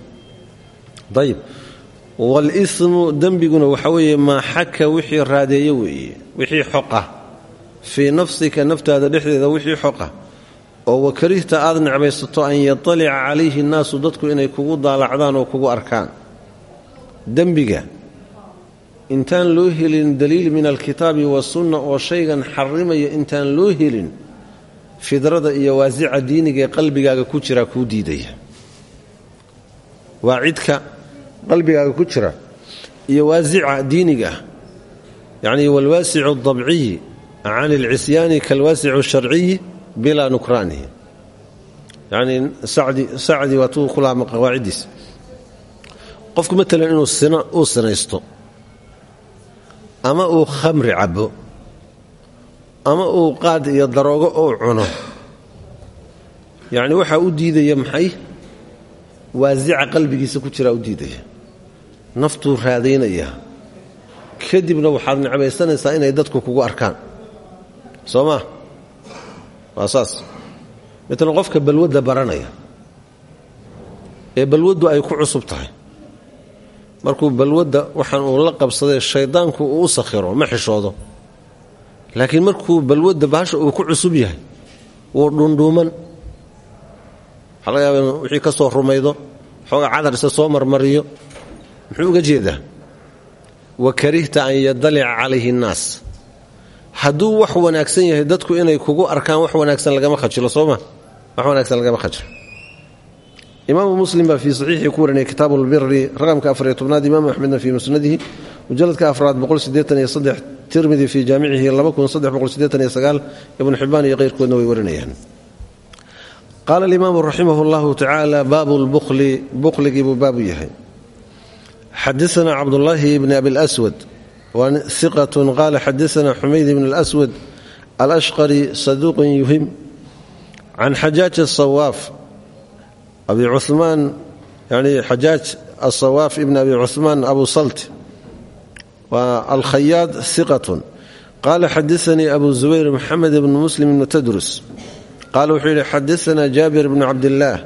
walismu dembiguna waxa weeye maa xaka wixii raadeeye weeye wixii xoqa. Fii nafsika naftaada dhexdeeda wixii xoqa oo wakarihta aad necbaysato an yatalica calayhi nnaasu dadku inay kugu daalacdaan oo kugu arkaan. Dembiga intaan loo helin daliil min alkitaabi wasunna oo shaygan xarimaya intaan loo helin fidrada iyo waasica diiniga qalbigaaga ku jira kuu diidaya. Waa cidka qalbigaaga ku jira iyo waasica diiniga ah. Yacnii walwaasicu adabciyi can alcisyaani kaalwaasicu sharciyi bilaa nukraanihi yacnii sacdi waatuu ku laama qawaaciddiisa qofku matalan inuu uu sinaysto ama uu khamri cabo ama uu qaad iyo daroogo uu cuno. Yacni waxaa u diidaya maxay? Waasica qalbigiisa ku jiraa u diidaya. Naftuu raadaynayaa kadibna waxaad necbaysanaysaa inay dadku kugu arkaan. Soo waa saas. Matalan qofka balwadda baranaya ee balwaddu ay ku cusub tahay. Markuu balwadda waxaan uu la qabsaday shayddaanku uu u sakhiro ma xishoodo. Laakiin markuu balwadda bahasha uu ku cusub yahay wuu dhundhuuman. Waxaa laga yaaba wixii ka soo rumaydo xoogaa cadarisa soo marmariyo. Muxuu uga jeedaa? Wa karihta an yadalica calayhi annaas hadduu wax wanaagsan yahay dadku inay kugu arkaan wax wanaagsan lagama khajilo sooma wax wanaagsan lagama khajilo. Imaamu muslim baa fii saxiixii ku warinaya raqamka afariyo tobnaad imaamu axmedna musnadihi mujaladka afraad boqolsideetaniyosaddex tirmidi fii jaamicihi ibnu xibaan iyo keyrkoodna way warinayaan. Qaala alimaamu raximah اllahu tacaala baabu lbukhli bukhligii buu baabu yahay. Xadaana cabdulaahi bni abi lswad iqatun qaala xadaana xumayd bn اlswad alashqari saduuqun yuhim can xajaaj asawaaf abi cumaan yani xajaaj asawaaf ibn abi cumaan abu salt waa alkhayaad iqatun qaala xadaanii abu zubayr maxamed bn muslim ibn tadrus qaala wuxuu yidhi xadaanaa jaabir bnu cabdillaah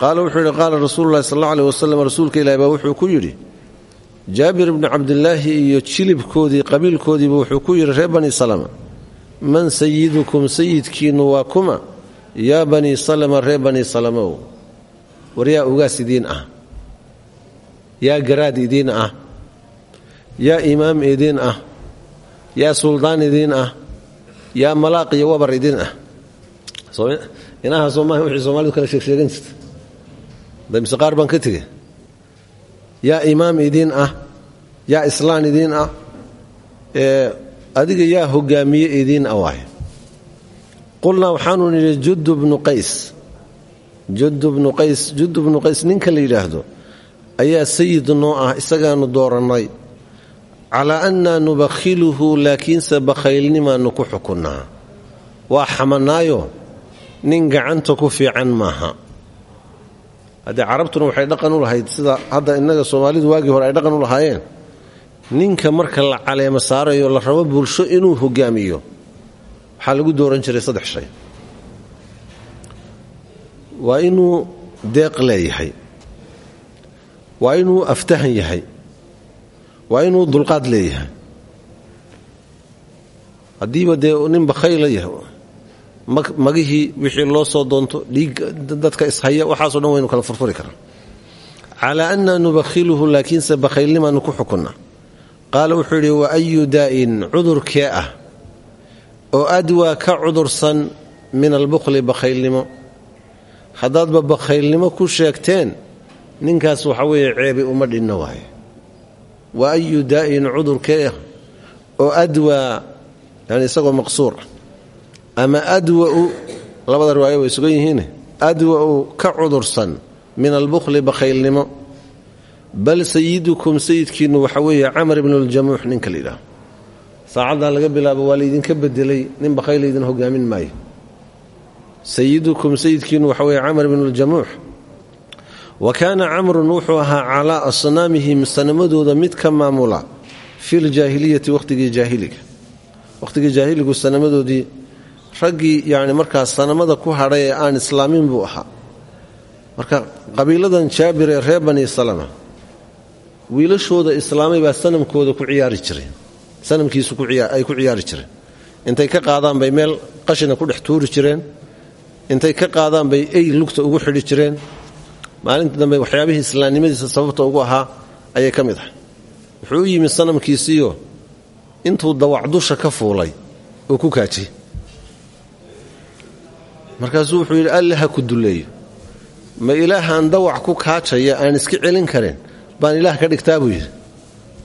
qaala wuxuu yidhi qaala rasuulu llahi sal alla aleh wasalam rasuulka ilahi baa wuxuu ku yidhi jaabir bnu cabdilaahi iyo jilibkoodii qabiilkoodiiba wuxuu ku yidhi reer bani salama man sayidukum sayidkiinnu waa kuma? Yaa banii salama reer banii salamow war yaa ugaas idiin ah yaa garaad idiin ah yaa imaam idiin ah yaa suldaan idiin ah yaa malaaq iyo wabar idiin ah. Inaha soomaaha wixii soomaalidu kala sheegsheegan jirta damise qaar baan ka yaa imaam idiin ah yaa islaan idiin ah adiga yaa hogaamiye idiin ah waay qulnaa waxaanu nidhi judu bnu qays judu bnu qays judu bnu ninka la yidhaahdo ayaa sayid noo ah isagaanu doorannay. Calaa annaa nubakhiluhu laakiinse bakhaylnimaannu ku xukunnaa. Waa xamanaayo nin gacanta ku fiican maaha haddee carabtuna waxay dhaqan u lahayd sida hadda innaga soomaalidu waagii hore ay dhaqan u lahaayeen ninka marka la caleemo saarayo la rabo bulsho inuu hogaamiyo waxaa lagu dooran jiray saddex shay. Waa inuu deeq leeyahay waa inuu aftahan yahay waa inuu dulqaad leeyahay. Haddiiba dee nin bakhayla yahay magihii wixii loo soo doonto dadka ishaya waxaaso dhan waynu kala furfuri karaa. Calaa annaa nubakhiluhu laakiinse bakhaylnimaanu ku xukunna. Qaala wuxuu yidhi wa ayu daa'in cudurkee ah? Oo adwaa ka cudursan min albukhli bakhaylnimo. Haddaadba bakhaylnimo ku sheegteen ninkaas waxa weeye ceebi uma dhinna waaye. Wa ayu daa'in cudurkee ah? Oo adwaa yani isagoo maqsuur ah ama adwa'u labada riwaayo way sugan yihiine adwa'u ka cudursan min albukhli bakhaylnimo. Bal sayidukum sayidkiinnu waxa weeye camar ibnuljamuux ninka la yidhaaho saacaddan laga bilaabo waa laydinka bedelay nin bakhayl laydin maayo. Sayidukum sayidkiinnu waxa weeye camar ibnuljamuux wa kaana camrun wuxuu ahaa calaa asnaamihim sanamadooda mid ka maamula filjaahiliyati wakhtigii jaahiliga. Wakhtigii jaahiligu sanamadoodii raggii yani markaas sanamada ku hadhay ee aan islaamin buu ahaa. Marka qabiiladan jaabir ee reer bani salama wiilashooda islaamay baa sanamkooda ku ciyaari jireen sanamkiisu ay ku ciyaari jireen. Intay ka qaadaan bay meel qashina ku dhex tuuri jireen. Intay ka qaadaan bay ey lugta ugu xidhi jireen. Maalinta dambe waxyaabihii islaamnimadiisa sababta ugu ahaa ayay ka mid ahay. Wuxuu u yimid sanamkiisiiyo intuu dawac dusha ka fuulay uu ku kaajiyey markaasuu wuxuu yidhi alle ha ku dulleeyo. Ma ilaahaan dawac ku kaajaya aan iska celin karin? Baan ilaah ka dhigtaa buu yidhi.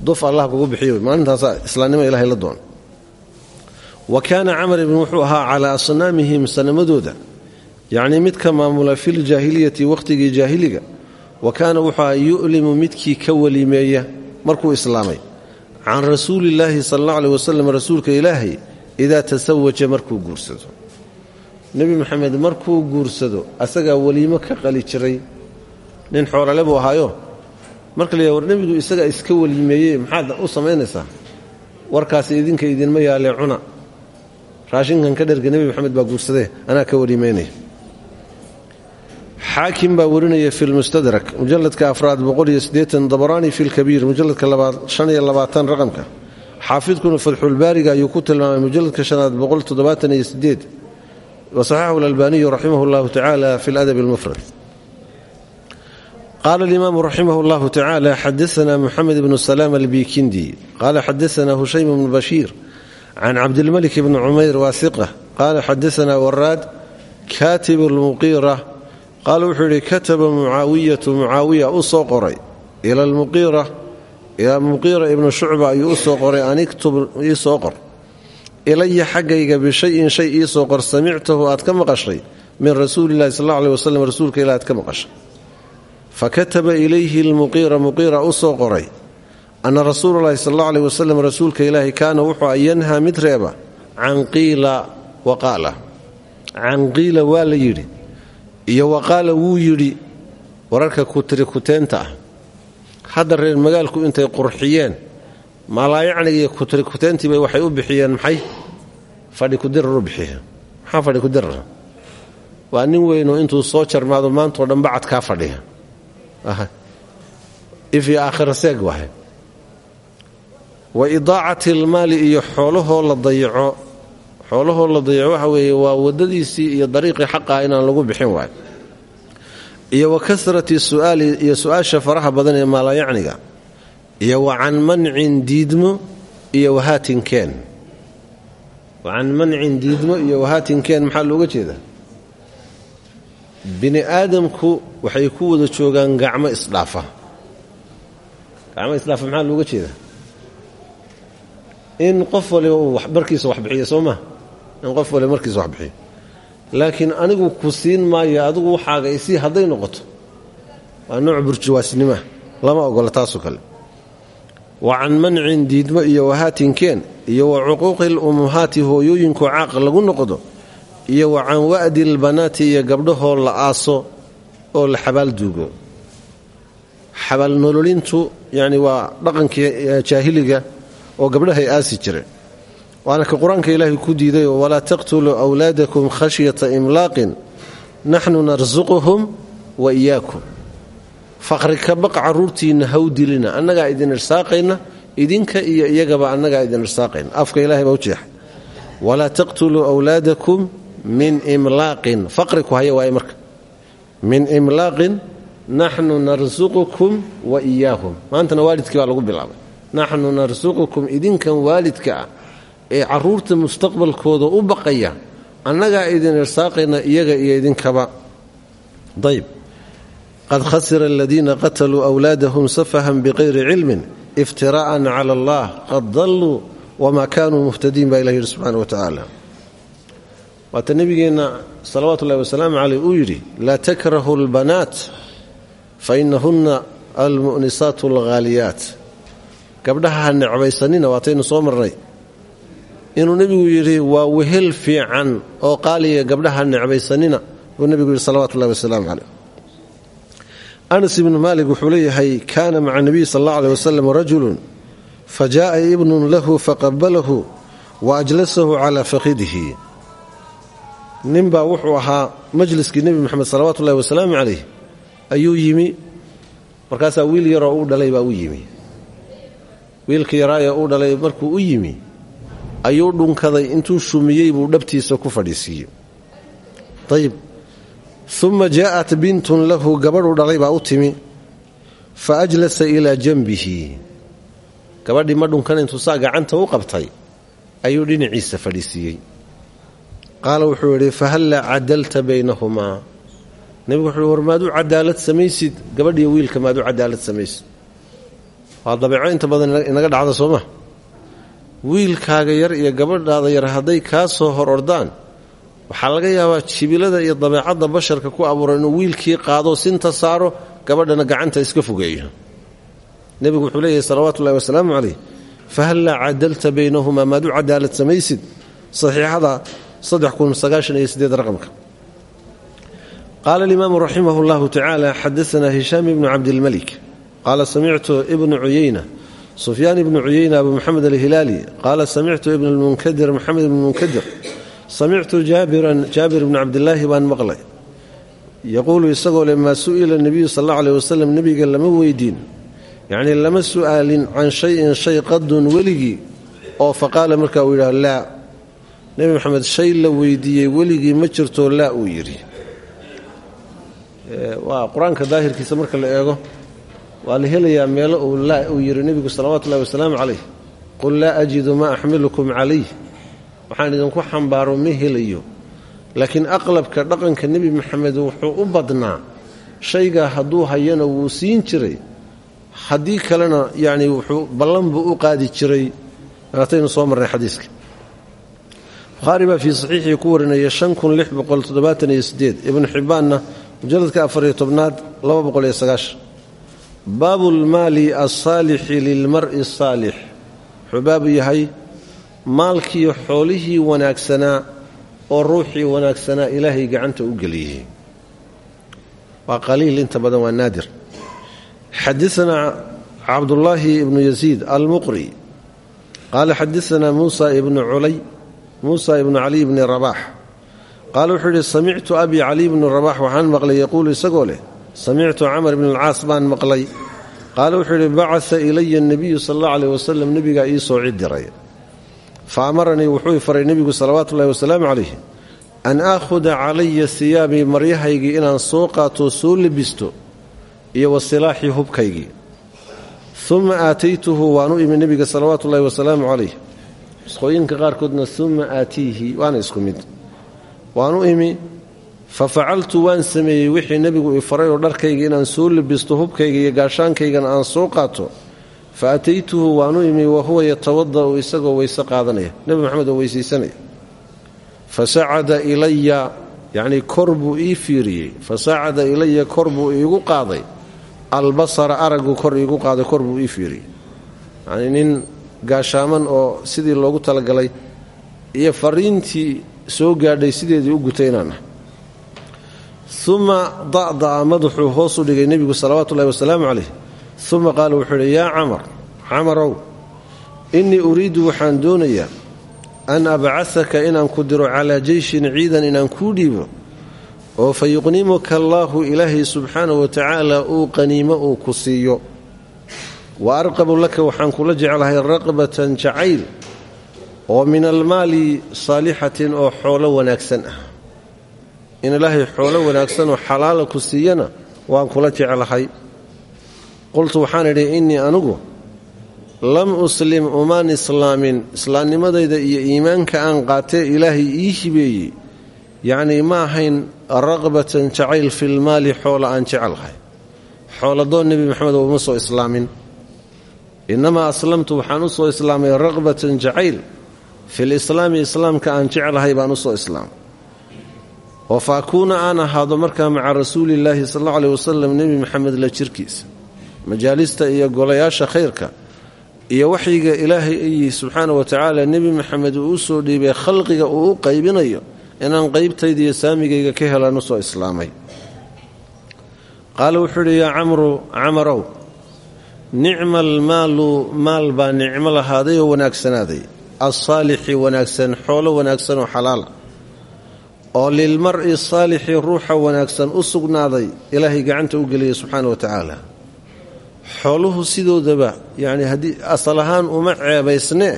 Duf allah kugu bixiyo. Maalintaasaa islaamnimo ilahay la doona wa kaana camar ibn wuxuu ahaa calaa asnaamihim sanamadooda yacnii mid ka maamula filjaahiliyati wakhtigii jaahiliga. Wa kaana wuxuu ahaa yu'limu midkii ka welimeeya markuu islaamay. Can rasuulillaahi sala allau aleh wasalam rasuulka ilaahay idaa tasawaja markuu guursado nebi maxamed markuu guursado asagaa weliimo ka qali jiray. Nin xoolale buu ahaayo. Marka la yidhaha war nebigu iska weliimeeyey maxaad u samaynaysaa? Warkaasi idinka idinma yaale cuna. Raashinkan ka dherga nebi maxamed baa guursadee anaa ka weliimaynaya xaakim baa warinaya fi lmustadrak mujaladka afraad dabaraani fi lkabiir mujaladka raqamka. Xaafidkuna fatxulbaariga ayuu ku tilmaamay mujaladka shanaad wasaxaxu lalbaniyu raximah llahu tacala fi ladab lmufrad qaala alimaamu raximah llahu tacala xadaana muxamed bnu salaam albikindi qaala xadaana hushaym bnu bashiir can cabdilmalik bni cumayr waasiqa qaala xadaana waraad katib lmuqiira qaala wuxuu yidhi kataba mucaawiyatu mucaawiya u soo qoray ila muqiira ibnu shucba ayuu u soo qoray an iktub ii soo qor ilaya xaggayga bishayin shay ii soo qor samictahu aad ka maqashay? Min rasuulillahi sal aleh wasalam rasuulka ilah aad ka maqashay. Fa kataba ilayhi lmuqiira muqiira u soo qoray anna rasuulalahi sal alla aleh wasalam rasuulka ilaahi kaana wuxuu a yanhaa mid reeba can qiila waqaala. Can qiila waa la yidhi iyo waqaala wuu yidhi wararka kutirikuteenta ah. Hadda reer magaalku intay qurxiyeen malaayacniga iyo kutirikuteentii waxay u bixiyeen maxay? Fadhi kudirar u bixiyeen maxaa fadhi kudirar waa nin weynoo intuu soo jarmaado maantao dhan bacad kaa fadhiya. Ifyo aakhira seeg wahay. Wa idaacati almaali iyo xoolahoo la dayaco xoolahoo la dayaco waxa weeye waa waddadiisii iyo dariiqii xaqaa inaan lagu bixin waayo iyo wa su'aali iyo su'aasha faraha badan ee maalayacniga iyo wa can diidmo iyo wahaatinkeen wa can mancin diidmo iyo wahaatinkeen maxaa looga jeedaa? Bini aadamku waxay ku wada joogaan gacmo isdhaafa. Gacmo isdhaafa maxaa looga jeedaa? In qof waliba uu markiisa wax bixiyo soo maa in qof waliba markiisa wax bixiyo. Laakiin anigu ku siin maayo adigu waxaaga isii hadday noqoto. Waa nooc burjuwaasnimoa lama ogola taasoo kale wa can mancin diidmo iyo wahaatinkeen iyo wa cuquuqi lummuhaati hooyooyinku caaq lagu noqdo iyo wa can wa'di lbanaati iyo gabdhahoo la aaso oo la xabaal duugo. Xabaal nololintu yacni waa dhaqankii jaahiliga oo gabdhahay aasi jireen waana ka qur'aanka ilaahay ku diiday walaa taqtuluu wlaadakum khashyata imlaaqin naxnu narsuquhum wa iyaakum faqri ka baq carruurtiinna haw dilina annagaa idin irsaaqayna idinka iyo iyagaba annagaa idin irsaaqayna. Afka ilahay baa u jeexay walaa taqtuluu wlaadakum min imlaaqin. Faqri ku haya waaye marka. Min imlaaqin naxnu narsuqukum wa iyaahum. Maantana waalidkii baa lagu bilaabay. Naxnu narsuqukum idinkan waalidka ah ee carruurta mustaqbalkooda u baqaya annagaa idin irsaaqayna iyaga iyo idinkaba. Ayb qad khasira aladiina qataluu wlaadahum safahan biqayri cilmin iftiraa'an cala allah qad dalluu wamaa kaanuu muhtadiin baa ilah yidhi subxana wa tacaala waata nebigeenna salawaatu ullahi wasalaamu caleyh uu yidhi laa takrahu lbanaat fainahunna almu'nisaat alghaaliyaat gabdhaha ha necbaysanina waataynu soo marnay inuu nebigu yidhi waa wehel fiican oo qaaliga gabdhaha necbaysanina buu nebigu yidhi salawatu ullahi wasalaamu caleyh anas ibnu maalik wuxuu leeyahay kaana maca nebiy sal alla aleh wasalam rajulun fa jaءa ibnun lahu faqabalahu wa ajlasahu calaa fakidihi ninbaa wuxuu ahaa majliskii nebi moxamed salawaatu ullahi wasalaamu calayh ayuu yimi. Markaasaa wiil yaroo u dhalay baa u yimi. Wiilka yaraayee u dhalay markuu u yimi ayuu dhunkaday intuu shumiyey buu dhabtiisa ku fadhiisiiyey uma jaa'at bintun lahu gabadhuu dhalay baa u timi fa ajlasa ilaa janbihi gabadhii ma dhunkana intuu saa gacanta u qabtay ayuu dhinaciisa fadhiisiiyey qaala wuxuu yidhi fahallaa cadalta baynahumaa nebigu wuxuu war maad u cadaalad samaysid? Gabadhiyo wiilka maad u cadaalad samaysid. Waa dabeeco inta badan inaga dhacda soo ma? Wiilkaaga yar iyo gabadhaada yar hadday kaa soo hor ordaan waxaa laga yaabaa jibilada iyo dabeecadda basharka ku abuuran inuu wiilkii qaado sinta saaro gabadhana gacanta iska fogeeyo nebigu wuxuu leeyahay salawaatu ullahi wasalaamu calayh fahallaa cadalta baynahumaa? Maad u cadaalad samaysid? Saxiixada raqamka. Qaala alimaamu raximah اllahu tacaala xadaana hishaam ibnu cabdilmalik qaala samictu ibnu cuyeyna sufyaan ibnu cuyeyna abu moxamed alhilaali. Qaala samictu ibn lmunkadir moxamed ibn munkadir samictu jaabiran jaabir bni cabdilaahi baan maqlay yaquulu isagoo le maa su'ila nebiyu sal alla aleh wasalam nebiga lama weydiin yacnii lama su'aalin can shayin shay qadun weligii oo faqaala marka uu yidhaah laa nebi moxamed shay la weydiiyey weligii ma jirto laa uu yidhi waa qur'aanka daahirkiisa marka la eego waa la helayaa meelo uu laa uu yidhi nebigu salawaatu ullahi wasalaamu calayh qul laa ajidu maa axmilukum calayh waxaan idinku xambaaro ma helayo. Laakiin aqlabka dhaqanka nebi maxamed wuxuu u badnaa. Shaygaa hadduu hayana wuu siin jiray. Haddii kalena yacni wuxuu ballan buu u qaadi jiray. Ataynu soo marnay xadiiska. Bukhaari baa fii saxiixii ku warinaya ibnu xibbaanna mujaladka afariyo tobnaad baabu lmaali alsaalixi lilmar'i asaalix wuxuu yahay maalkiiyo xoolihii wanaagsanaa oo ruuxii wanaagsanaa ilaahay gacanta u geliyey. Waa qaliil inta badan waa naadir. Xadaanaa cabdullaahi ibnu yaziid almuqri. Qaala xadaanaa muusa ibnu culay muusa ibnu caliy bni rabaax qaala wuxuu yidhi samictu abi caliy bni rabax waxaan maqlay yaquulu isagoo leh samictu camar bn alcaas baan maqlay. Qaala wuxuu yidhi bacaa ilaya nebiyu sal alla aleh wasalam nebigaa ii soo cidiray fa amaranii wuxuu faray nebigu salawaatu ullahi wasalaamu calayh an aakhuda calaya hiyaabii maryahaygii inaan soo qaato soo lebisto iyo wasilaaxii hubkaygii uma aataytuhu waan u imi nebiga salawaatu ullahi wasalaamu calayh nusqooyinka qaarkoodna uma aatiihi waana isku mid. Waan u imi fa facaltu waan sameeyey wixii nebigu i faray oo dharkayga inaan soo lebisto hubkayga iyo gaashaankaygana aan soo qaato fa ataytuhu waan u imi wa huwa yatawada'u isagoo weyse qaadanaya nebi maxamed oo weysaysanaya fa sacada ilaya yacnii kor buu ii fiiriyey fa sacada ilaya kor buu iigu qaaday albasara araggu kor iigu qaaday kor buu ii fiiriyey yacnii gaashaaman oo sidii loogu talagalay iyo fariintii soo gaadhay sideedii u gutay inaan ah uma da'da'a madaxuu hoos u dhigay nebigu salawaatu ullahi wasalaamu calayh uma qaala wuxuu idhi yaa camar camarow innii uriidu waxaan doonayaa an abcasaka inaan ku diro calaa jeyshin ciidan inaan kuu dhiibo oo fa yuqnimuka allaahu ilaahay subxaanahu wa tacaala uu qaniimo uu ku siiyo. Wa arqabu laka waxaan kula jeclahay raqbatan jacayl oo min almaali saalixatin oo xoolo wanaagsan ah. In ilaahay xoolo wanaagsan oo xalaala ku siiyana waan kula jeclahay qultu waxaan idhi innii anugu lam uslim umaan islaamin islaamnimadayda iyo iimaanka aan qaatee ilaahay ii hibeeyey yacnii ma ahayn raqbatan jacayl filmaali xoola aan jecelahay xooladoon nebi maxamed uma soo islaamin. Innamaa aslamtu waxaan u soo islaamay raqbatan jacayl fil islaami islaamka aan jeclahay baan u soo islaamay. Oo fa akuuna aan ahaado markaa maca rasuulillaahi sal allau aleh wasalam nebi maxamed la jirkiisa majaalista iyo golayaasha khayrka iyo waxyiga ilaahay iyi subxaana wa tacaala nebi maxamed uu u soo dhiibay khalqiga uu u qaybinayo inaan qaybtayda iyo saamigayga ka helaan u soo islaamay. Qaala wuxuu idhi yaa camru camarow nicma almaalu maal baa nicmo lahaaday oo wanaagsanaaday alsaalixi wanaagsan xoolo wanaagsan oo xalaala oo lilmar'i saalixi ruuxa wanaagsan u sugnaaday ilaahay gacanta u geliyay subxaana wa tacaala xooluhu sidoodaba yacni haddii asal ahaan uma ceebaysnee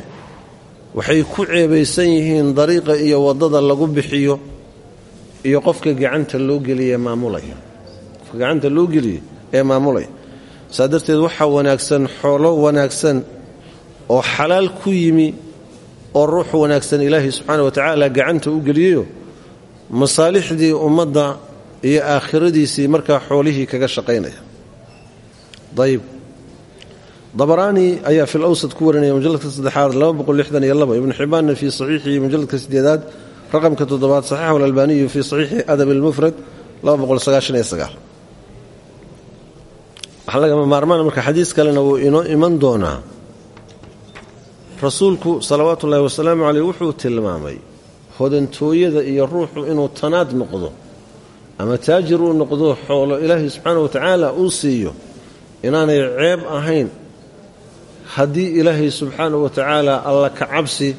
waxay ku ceebaysan yihiin dariiqa iyo waddada lagu bixiyo iyo qofka gacanta loo geliye maamulaya. Gacanta loo geliye ee maamulaya. Saa darteed waxaa wanaagsan xoolo wanaagsan oo xalaal ku yimi oo ruux wanaagsan ilaahay subxaana wa tacaala gacanta u geliyeyo masaalixdii ummadda iyo aakhiradiisii markaa xoolihii kaga shaqaynaya ayb dabaraani ayaa fi lawsad ku warinaya mujaladka saddexaad ibnu xibbaanna fii saxiixihi mujaladka sideedaad raqamka toddobaad saxiixu alalbaaniyu fii saxiixi adab almufrad waxaa lagama maarmaan marka xadiis kalena wuu inoo iman doonaa. Rasuulku salawaatu ullaahi wasalaamu caleyh wuxuu tilmaamay hodantooyada iyo ruuxu inuu tanaad noqdo ama taajir uu noqdo xoolo ilaahay subxaana wa uu siiyo inaanay ceeb ahayn haddii ilaahay wa tacaala alla ka cabsi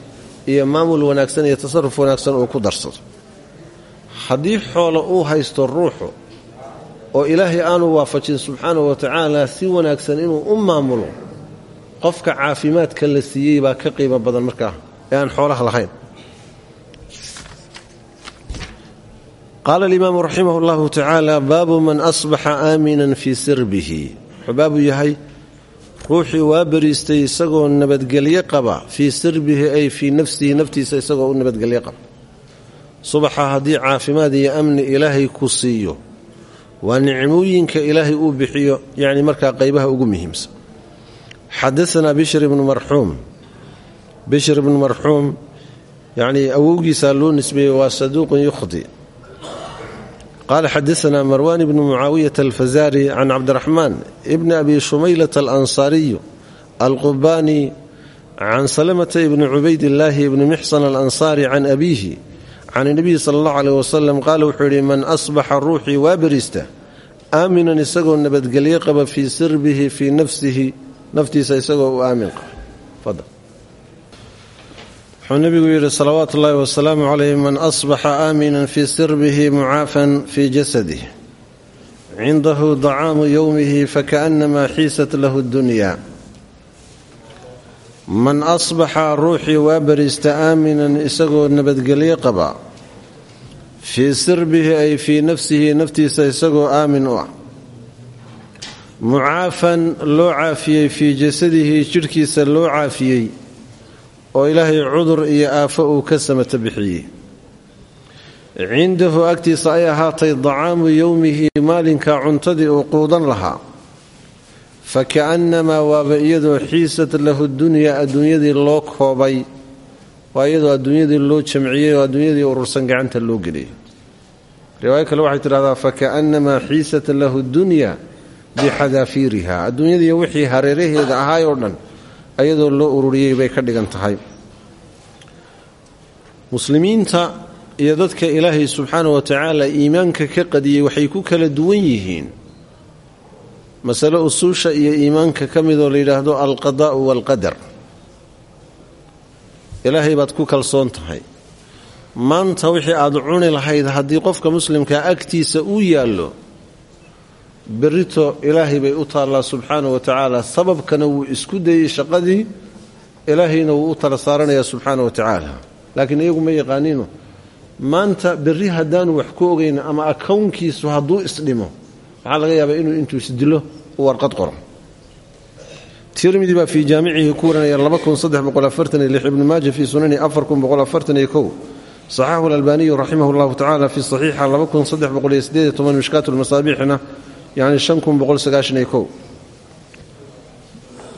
iyo maamul wanaagsan iyo tasarruf wanaagsan uu ku darsado. Haddii xoolo uu haysto ruuxu oo ilaahay aanu waafajin subxaana wa tacaala si wanaagsan inuu u maamulo qofka caafimaadka la siiyey baa ka qiimo badan markaa ee aan xoolaha lahayn. Qaala alimaamu raximah اllahu tacaala baabu man asbaxa aaminan fii sirbihi wuxuu baabu yahay ruuxii waa beriistay isagoo nabadgelye qaba fii sirbihi ay fii nafsihi naftiisa isagoo u nabadgelye qaba. Subaxa haddii caafimaad iyo amni ilaahay ku siiyo waa nicmooyinka ilaahay uu bixiyo yacni markaa qaybaha ugu muhiimsan. Xadaanaa bishr ibnu marxuum. Bishr ibnu marxuum yacnii awowgiisaa loo nisbeeyey waa saduuqun yukhdi qaala xadaanaa marwan ibnu mucaawiyata alfazaari can cabdiraxmaan ibni abi shumaylata alansaariyu alqubaani can salamata ibni cubaydillaahi ibni mixsan alansaari can abiihi can inabiyi sala allahu caleyh wasalam qaala wuxuu yidhi man asbaxa ruuxii waa beriista aaminan isagoo nabadgelyo qaba fii sirbihi fii nafsihi naftiisa isagoo u aamin qaba wuxuu nebigu yidhi salawaatu ullaahi wasalaamu calayh man asbaxa aaminan fii sirbihi mucaafan fii jasadih cindahu dacaamu yowmihi fakaannamaa xiisat lahu dunya. Man asbaxa ruuxii waa bariista aaminan isagoo nabadgelyo qaba. Fii sirbihi ay fii nafsihi naftiisa isagoo aamin u ah. Mucaafan loo caafiyey fii jasadihi jidhkiisa loo caafiyey oo ilaahay cudur iyo aafo uu ka samata bixiyey. Cindahu agtiisa ay ahaatay dacaamu yowmihi maalinka cuntadii uu quudan lahaa. Faka'annamaa waaba iyadoo xiisat lahu dunyaa adduunyadii loo koobay waa iyadoo adduunyadii loo jamciyey oo adduunyadii urursan gacanta loo geliyay riwaayo kale waxay tidhahdaa faka'annamaa xiisat lahu dunya bixadaafiiriha adduunyadii wixii hareeraheeda ahaay oo dhan ayadoo loo ururiyey bay ka dhigan tahay. Muslimiinta iyo dadka ilaahay subxaana wa tacaala iimaanka ka qadiyey waxay ku kala duwan yihiin. Masale usuusha iyo iimaanka ka midoo la yidhaahdo alqadaa'u waalqadar ilaahay baad ku kalsoon tahay. Maanta wixii aad cuni lahayd haddii qofka muslimkaa agtiisa uu yaallo berrito ilaahay bay u taallaa subxaana wa tacaala. Sababkana wuu isku dayey shaqadii ilaahayna wuu u tala saaranayaa subxaana wa tacaala. Laakiin iyagu ma yaqaaniino maanta berri haddaanu wax ku ogayn ama akownkiisu hadduu isdhimo waxaa laga yaabaa inuu intuu isdilo u warqad qoro tirmidi baa fii jaamicihi ku waranaya ibnu maaja fii sunani saxaxu lalbaaniyu raximah llahu tacala fi saxiixa mishkaat lmasaabixna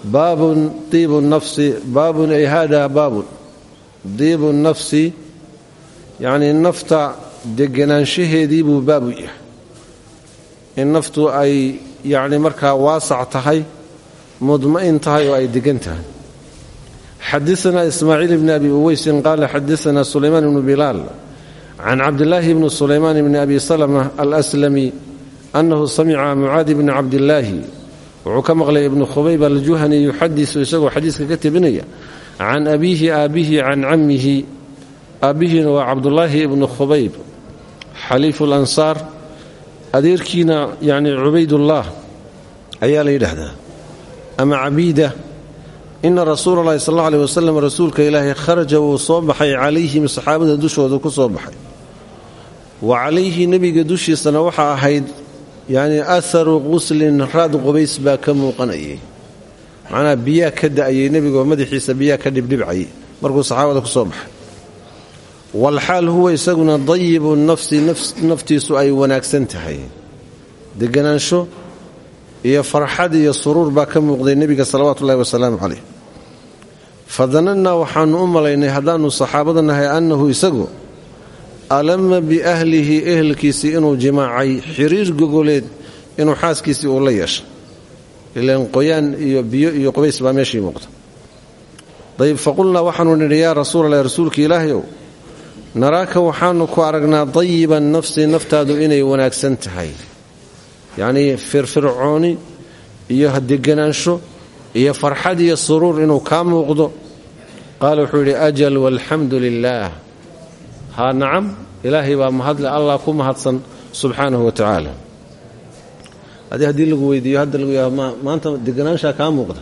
baabun diibu nafsi baabun ay hada baabun diibu nafsi yacnii nafta deganaanshaheedii buu baabu yahay in naftu ay yacni markaa waasac tahay mudma'in tahay oo ay degan tahay xadaana ismaaciil bni abi uweysin qaala xadaana sulaymaan ibnu bilaal can cabdillaahi bni sulaymaan bni abi salma alslami annahu samica mucaadi bni cabdillaahi wuxuu ka maqlay ibnu khubayb aljuhani yuxadisu isagoo xadiiska ka tebinaya can abiihi aabbihi can cammihi aabbihiina waa cabdullaahi ibnu khubayb xaliifu lansaar adeerkiina yacni cubaydullaah ayaa la yidhaahdaa ama cabiida ina rasuula allahi sal alla aleh wasalam rasuulka ilaahay kharaja wuu soo baxay calayhim saxaabada dushooda ku soo baxay wa calayhi nebiga dushiisana waxaa ahayd yacnii aharu quslin raad qubays baa ka muuqanayay. Macnaha biyaa ka da'ayay nebigaoo madaxiisa biyaa ka dhibdhibcayay markuu saxaabada ku soo baxay. Walxaal huwa isaguna dayibu nafsi naftiisu ay wanaagsan tahay. Deganaansho iyo farxad iyo suruur baa ka muuqday nebiga salawaatu ullahi wasalaamu caleyh fadanannaa waxaannu u malaynay haddaannu saxaabada nahay annahu isagu alama biahlihi ehelkiisii inuu jimaacay xiriir gogoleed inuu xaaskiisii uu la yeeshay ilaan qoyaan iyo biyo iyo qubays baa meeshii muuqda. Dayib faqulnaa waxaanu nidhi yaa rasuulallahi rasuulka ilaahayow naraaka waxaannu ku aragnaa dayiban nafsi naftaadu inay wanaagsan tahay. Yacnii firfircooni iyo deganaansho iyo farxad iyo suruur inuu kaa muuqdo. Qaala wuxuu yidhi ajal walxamdu lilaah haa nacam ilaahay baa mahadle allah ku mahadsan subxaanahu wa tacaala haddii haddii lagu weydiiyo hadda lagu yaha maanta deganaanshaa kaa muuqda.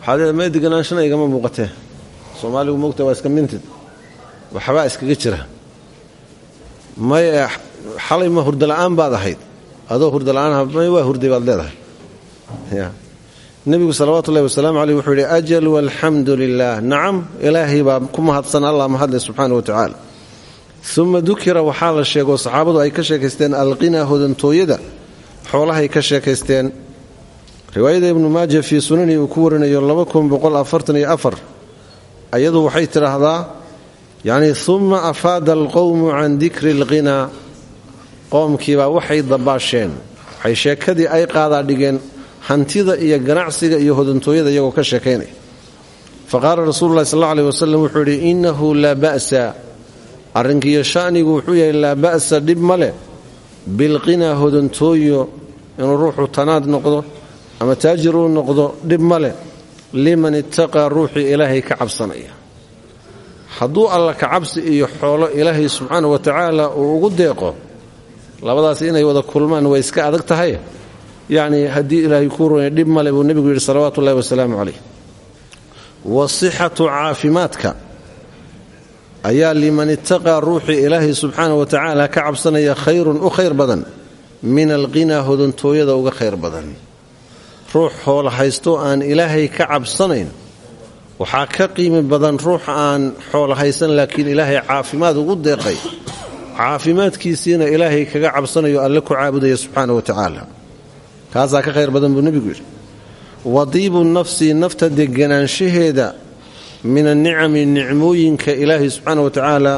Waxaad mee deganaanshana igama muuqatee. Soomaaligu moogta waa iska mintid. Waxbaa iskaga jira. May xalay ma hurdala'aan baad ahayd. Adoo hurdala'aan may waa hurday baad leedahay. Nebigu salawaatu ullahi wasalaamu caleyh wuxuu yidhi ajal walxamdu lilaah nacam ilaahay baa ku mahadsan allah mahadle subxaana wa tacaala uma dukira waxaa la sheegoo saxaabadu ay ka sheekaysteen alqinaa hodantooyada xoolahay ka sheekaysteen. Riwaayada ibnu maaja fii sunani uu ku warinayo ayadu waxay tidhaahdaa yacnii uma afaada alqowmu can dikri alqinaa qoomkiibaa waxay dabaasheen. Waxay sheekadii ay qaadaa dhigeen hantida iyo ganacsiga iyo hodantooyada iyagoo ka sheekaynaya fa qaala rasuulu ulahi sal alla wuxuu yidhi innahu laa ba'sa arrinkiiyo sha'nigu wuxuu yahay laa ba'sa dhib ma leh. Bilqinaa hodantooyo inuu ruuxu tanaad noqdo ama taajir uu noqdo dhib ma leh. Liman ittaqaa ruuxii ilaahay ka cabsanaya. Hadduu alla ka cabsi iyo xoolo ilaahay subxaana wa tacaala uu ugu deeqo labadaas inay wada kulmaan way iska adag tahay? Yacnii haddii ilaahay kuu runya dhib male buu nebigu yidhi salawaatu ullahi wasalaamu calayh wasixatu caafimaadka ayaa liman itaqaa ruuxii ilaahay subxaana wa tacaala ka cabsanaya khayrun u khayr badan min alqinaa hodantooyada uga khayr badan. Ruux hoola haysto aan ilaahay ka cabsanayn waxaa ka qiimi badan ruux aan xoola haysan laakiin ilaahay caafimaad ugu deeqay. Caafimaadkiisiina ilaahay kaga cabsanayo alle ku caabudaya subxaana wa tacaala. Kaasaa ka khayr badan buu nebigu yidhi. Wadiibu nafsi nafta deganaanshaheeda min annicami nicmooyinka ilaahay subxaana wa tacaala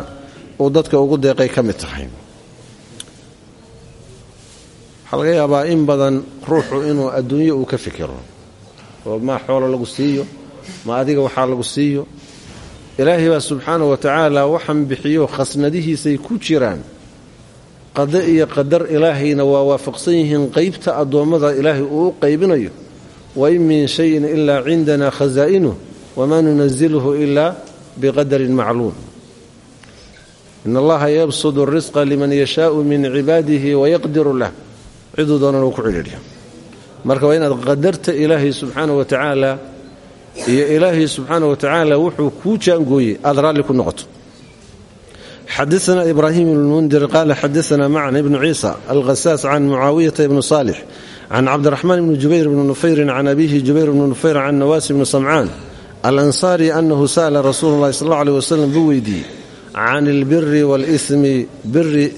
uu dadka ugu deeqay ka mid tahay. Waxaa laga yaabaa in badan ruuxu inuu adduunyo uu ka fikiro. Oo maa xoolo lagu siiyo ma adiga waxaa lagu siiyo. Ilaahay baa subxaana wa tacaala waxaan bixiyo khasnadihiisay ku jiraan. Qade iyo qadar ilaahayna waa waafaqsan yihiin qaybta addoommada ilaahay uu u qaybinayo. Wain min shayin ilaa cindana khasaa'inuh wamaa nunaziluhu ilaa biqadarin macluum in allaha yabsudu risqa liman yashaau min cibaadihi wayaqdiru lah ciduu doonana uu ku cidhiidhya marka waa inaad qadarta ilaahay subxaana wa tacaala iyo ilaahay subxaana wa tacaala wuxuu kuu jaangooyey aad raalli ku noqoto xadaana ibraahim ibn mundir qaala xadaana macna ibnu ciisa alkhasaas can mucaawiyata ibnu saalix can cabdiraxmaan ibni jubayr bni nufayrin can abiihi jubayr bni nufayr can nawaasi bni samcaan alansaari annahu sa'ala rasuulu llahi sal alla aleh wasalam buu weydiiyey can ilbiri waalismi biri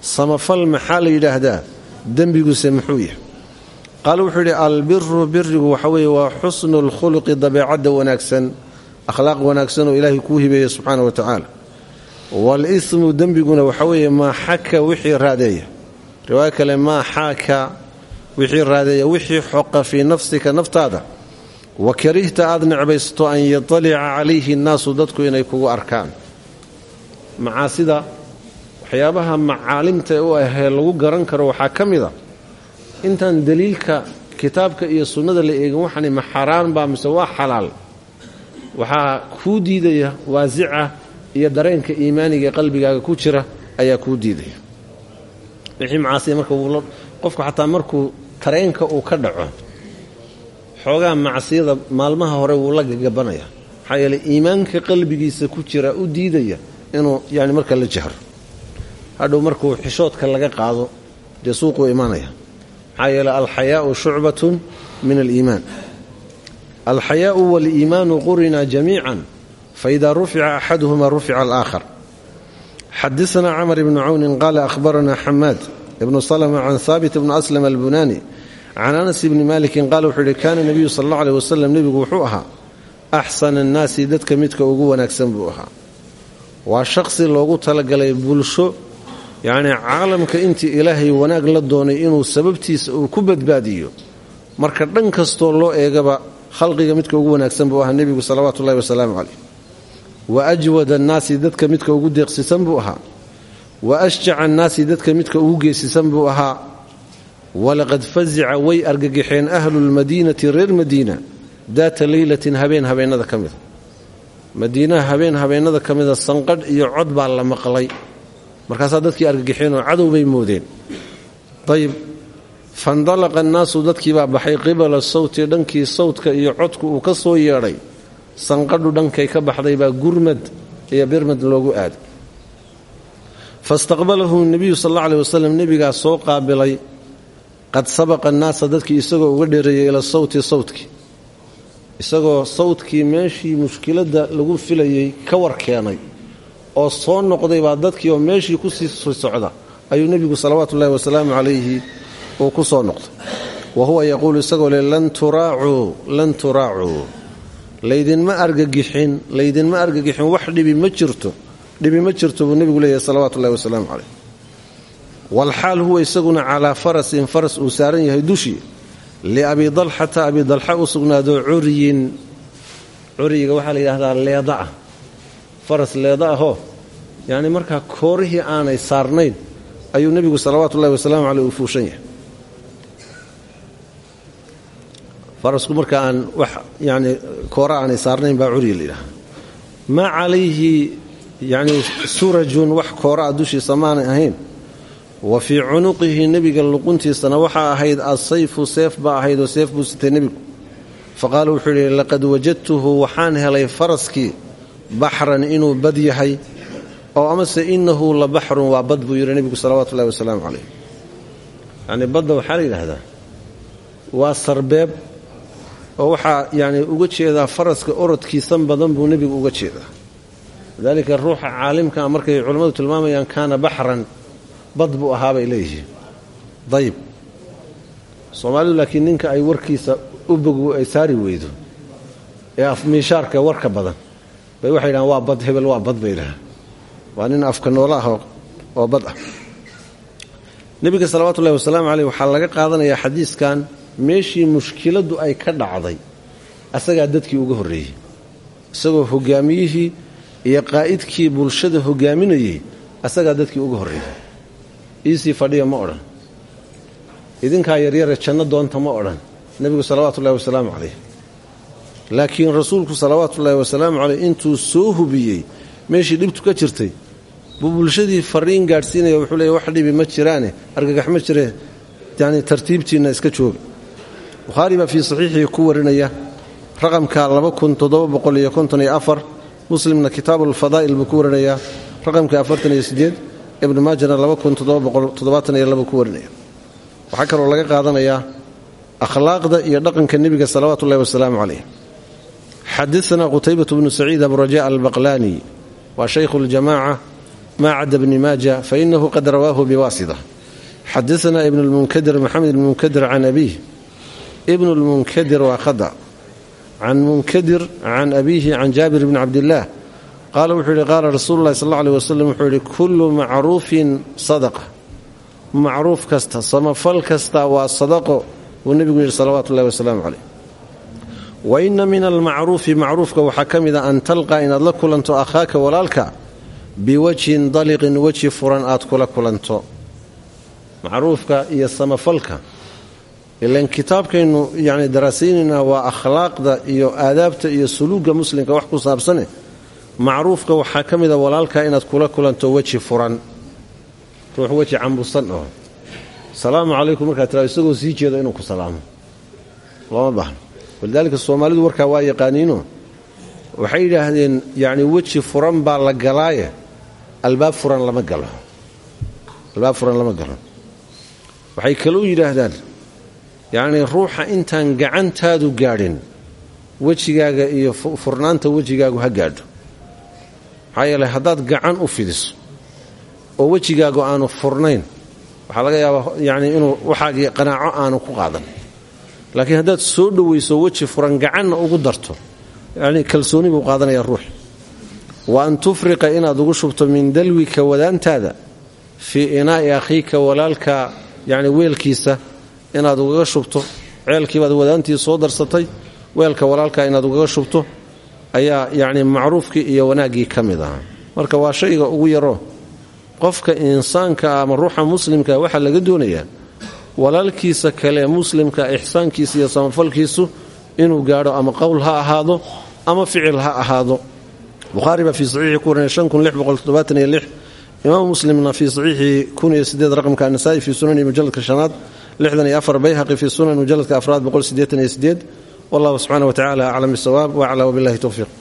samafal maxaa la yidhaahdaa? Dembiguse muxuu yahay. Qaal wuxuu yidhi albiru birigu waxa weeye waa xusnu lkhuluqi dabeecadda wanaagsan akhlaaq wanaagsan oo ilaahay kuu hibeeya subxaana wa tacaala waalismu dembiguna waxa weeye maa xaka wixii raadeeya. Riwaayo kale maa wixii raadeeya wixii xoqa fii nafsika naftaada wa karihta aad necbaysato an yatalica calayhi nnaasu dadku inay kugu arkaan. Macaasida waxyaabaha macaalimta u ahee lagu garan karo waxaa ka mid a intaan daliilka kitaabka iyo sunnada la eegin waxani ma xaraan baa mise waa xalaal. Waxaa kuu diidaya waasica iyo dareenka iimaaniga ee qalbigaaga ku jira ayaa kuu diidaya. Wixii macaasiya marka qofku xataa markuu tareenka uu ka dhaco xoogaa macsiyada maalmaha hore wuu la gagabanaya maxaa yeeley iimaanka qalbigiisa ku jira u diidaya inuu yani marka la jahro. Hadhow markuu xishoodka laga qaado dee suuquu imaanaya. Maxaa yeele alxayaau shucbatun min aliimaan. Alxayaau waaliimaanu qurina jamiican faida rufica axaduhuma rufica alaakhar. Xadaana camr ibnu cawnin qaala ahbarana xamaad ibnu salma can haabit bni aslam albunani can anas bni malikin qaala wuxuu yihi kaana nebiyu sal alla aleh wasalam nebigu wuxuu ahaa axsana annaasi dadka midka ugu wanaagsan buu ahaa. Waa shaqsi loogu talagalay bulsho yacnii caalamka intii ilaahay wanaag la doonay inuu sababtiisa uu ku badbaadiyo. Marka dhan kastoo loo eegaba khalqiga midka ugu wanaagsan buu ahaa nebigu salawaatu ullahi wasalaamu caleyh wa ajwada annaasi dadka midka ugu deeqsisan buu ahaa. Wa ashjaca annaasi dadka midka ugu geesisan buu ahaa walaqad fazica way argagixeen ahlulmadiinati reer madiina daata leylatin habeen habeennada ka mida. Madiinaha habeen habeennada ka mida sanqadh iyo cod baa la maqlay. Markaasaa dadkii argagixeenoo cadow bay moodeen. Ayib fandalaqa annaasu dadkiibaa baxay qibala sawti dhankii sawdka iyo codku uu ka soo yeedhay. Sanqadhu dhankay ka baxday baa gurmad iyo birmad loogu aaday fastaqbalahum nebiyu sal alla aleh wasalam nebigaa soo qaabilay qad sabaqa annaasa dadkii isagoo uga dheereeyay ila sawti sawdkii isagoo sawdkii meeshii mushkiladda lagu filayey ka war keenay oo soo noqday baa dadkii oo meeshii ku sii socda ayuu nebigu salawaatu ullahi wasalaamu calayhi uu ku soo noqday. Wa huwa yaquulu isagoo le lan turaacuu lan turaacuu laydinma argagixin laydinma argagixin wax dhibi ma jirto. Dhibi ma jirto buu nebigu leeyahay salawaatu ullahi wasalaamu calayh walxaal huwa isaguna calaa farasin faras uu saaran yahay dushii liabi dalxata abi dalxa u sugnaado curyin. Curyiga waxaa la yidhahdaa leeda faras leeda ahoo yacni markaa koorihii aanay saarnayn ayuu nebigu salawaatu ullahi wasalaamu caleyh uu fuushan yahay. Farasku marka aan wax yani koora aanay saarnayn baa curyi la yidhaha maa calayhi yacni surajun wax koora a dushiisa ahayn wa fii cunuqihi nebiga luquntiisana waxaa ahayd asayfu seef baa ahayd oo seef buu sitay nebigu. Faqaala wuxuu yidhi laqad wajadtuhu waxaan helay faraskii baxran inuu bad yahay oo amase innahu la baxrun waa bad buu yidhi nebigu salawaatu ullahi wasalaamu calayh. Yacnii badda waxaa la yidhaahdaa waa sarbeeb oo waxaa uga jeedaa faraska orodkiisan badan buu nebigu uga jeedaa. Lidaalika ruuxa caalimkaa markay culammadu tilmaamayaan kaana baxran bad buu ahaabay leeyihiin. Dayib. Soomaalidu laakiin ninka ay warkiisa u bogu ay saari weydo ee afmiishaarka warka badan bay waxay yidhahaan waa bad hebel waa bad bay yidhahaan waa nin afka noola oo bad ah. Nebiga salawaatu ullahi wasalaamu caleyh waxaa laga qaadanayaa xadiiskan meeshii mushkiladdu ay ka dhacday asagaa dadkii uga horreeyey. Isagoo hogaamiyihii iyo qaa'idkii bulshada hogaaminayey asagaa dadkii uga horreeyey iisii fadhiya ma odhan. Idinkaa yaryare janno doonta ma odhan. Nebigu salawaatu ullahi wasalaamu calayh. Laakiin rasuulku salawaatu ullaahi wasalaamu caleyh intuu soo hubiyey meeshii dhibtu ka jirtay buu bulshadii fariin gaadhsiinaya wuxuu leeya wax dhibi ma jiraane argagax ma jiree yani tartiibtiinna iska jooga. Bukhaari baa fii saxiixii ku warinaya raqamka muslimna kitaabu alfadaa'il buu ku warinayaa raqamka ibnu maajana ku warinaya. Waxaa kaloo laga qaadanayaa akhlaaqda iyo dhaqanka nebiga salawaatu ullahi wasalaamu calayh xadaana qutaybatu bnu saciid aburaja albaqlaani waa shaykhu ljamaca maa cadda bni maaja fainahu qad rawaahu biwaasida xadaana ibn lmunkadir maxamed ibn munkadir can abiih ibn lmunkadir waa khada. Can munkadir can abiihi can jaabir bni cabdillaah qaala wuxuu yidhi qaala rasuulu llahi sal alla aleh wasalam wuxuu yidhi kullu macruufin sadaqa. Macruuf kasta samafal kasta waa sadaqo buu nebigu yidhi salawaatu ullahi wasalaamu caleyh wa inna min almacruufi macruufka waxaa ka mid a an talqa inaad la kulanto akhaaka walaalka biwajhin daliqin weji furan aad kula kulanto. Macruufka iyo samafalka ilan kitaabkaynu yani waa akhlaaqda iyo aadaabta iyo suluugga muslimka wax ku saabsane macruufka waxaa ka mida walaalka inaad kula kulanto weji furan. Ruux weji cambusan oo. Salaamu calaykum markaa tiraado isagoo sii jeedo inuu ku salaamo. Looma baahno. Walidaalika soomaalidu warkaa waa yaqaaniino. Waxay yidhaahdeen yacni weji furan baa la galaaye albaab furan lama galo. Albaab furan lama galo. Waxay kaloo yidhaahdaan yacnii ruuxa intaan gacantaadu gaadhin wejigaaga iyo furnaanta wejigaagu ha gaadho maxaa yeeley haddaad gacan u fidiso oo wejigaagu aanu furnayn waxaa laga yaabaa yacnii inuu waxaagii qanaaco aanu ku qaadan. Laakiin haddaad soo dhowayso weji furan gacanna ugu darto yacnii kalsooni buu qaadanayaa ruux. Wa an tufriqa inaad ugu shubto min dalwika wadaantaada fii inaa'i akhiika walaalka yacni weelkiisa inaad ugaga shubto. Ceelkiibaad wadaantii soo darsatay weelka walaalka inaad ugaga shubto ayaa yacni macruufkii iyo wanaaggii ka mid ahaa. Marka waa shayga ugu yaroo qofka insaanka ama ruuxa muslimka waxaa laga doonayaa walaalkiisa kale muslimka ixsaankiisa iyo samafalkiisu inuu gaadho ama qowl ha ahaado ama ficil ha ahaado. Bukhaari baa fii saxiixii ku warinay imaam muslimna fii saxiixii raqamka anasaa'i fii sunani mujaladka shanaad bayhaqi fii sunan mujaladka afraad wallahu subxana wa tacala aclam bisawaab wacla wabilahi towfiiq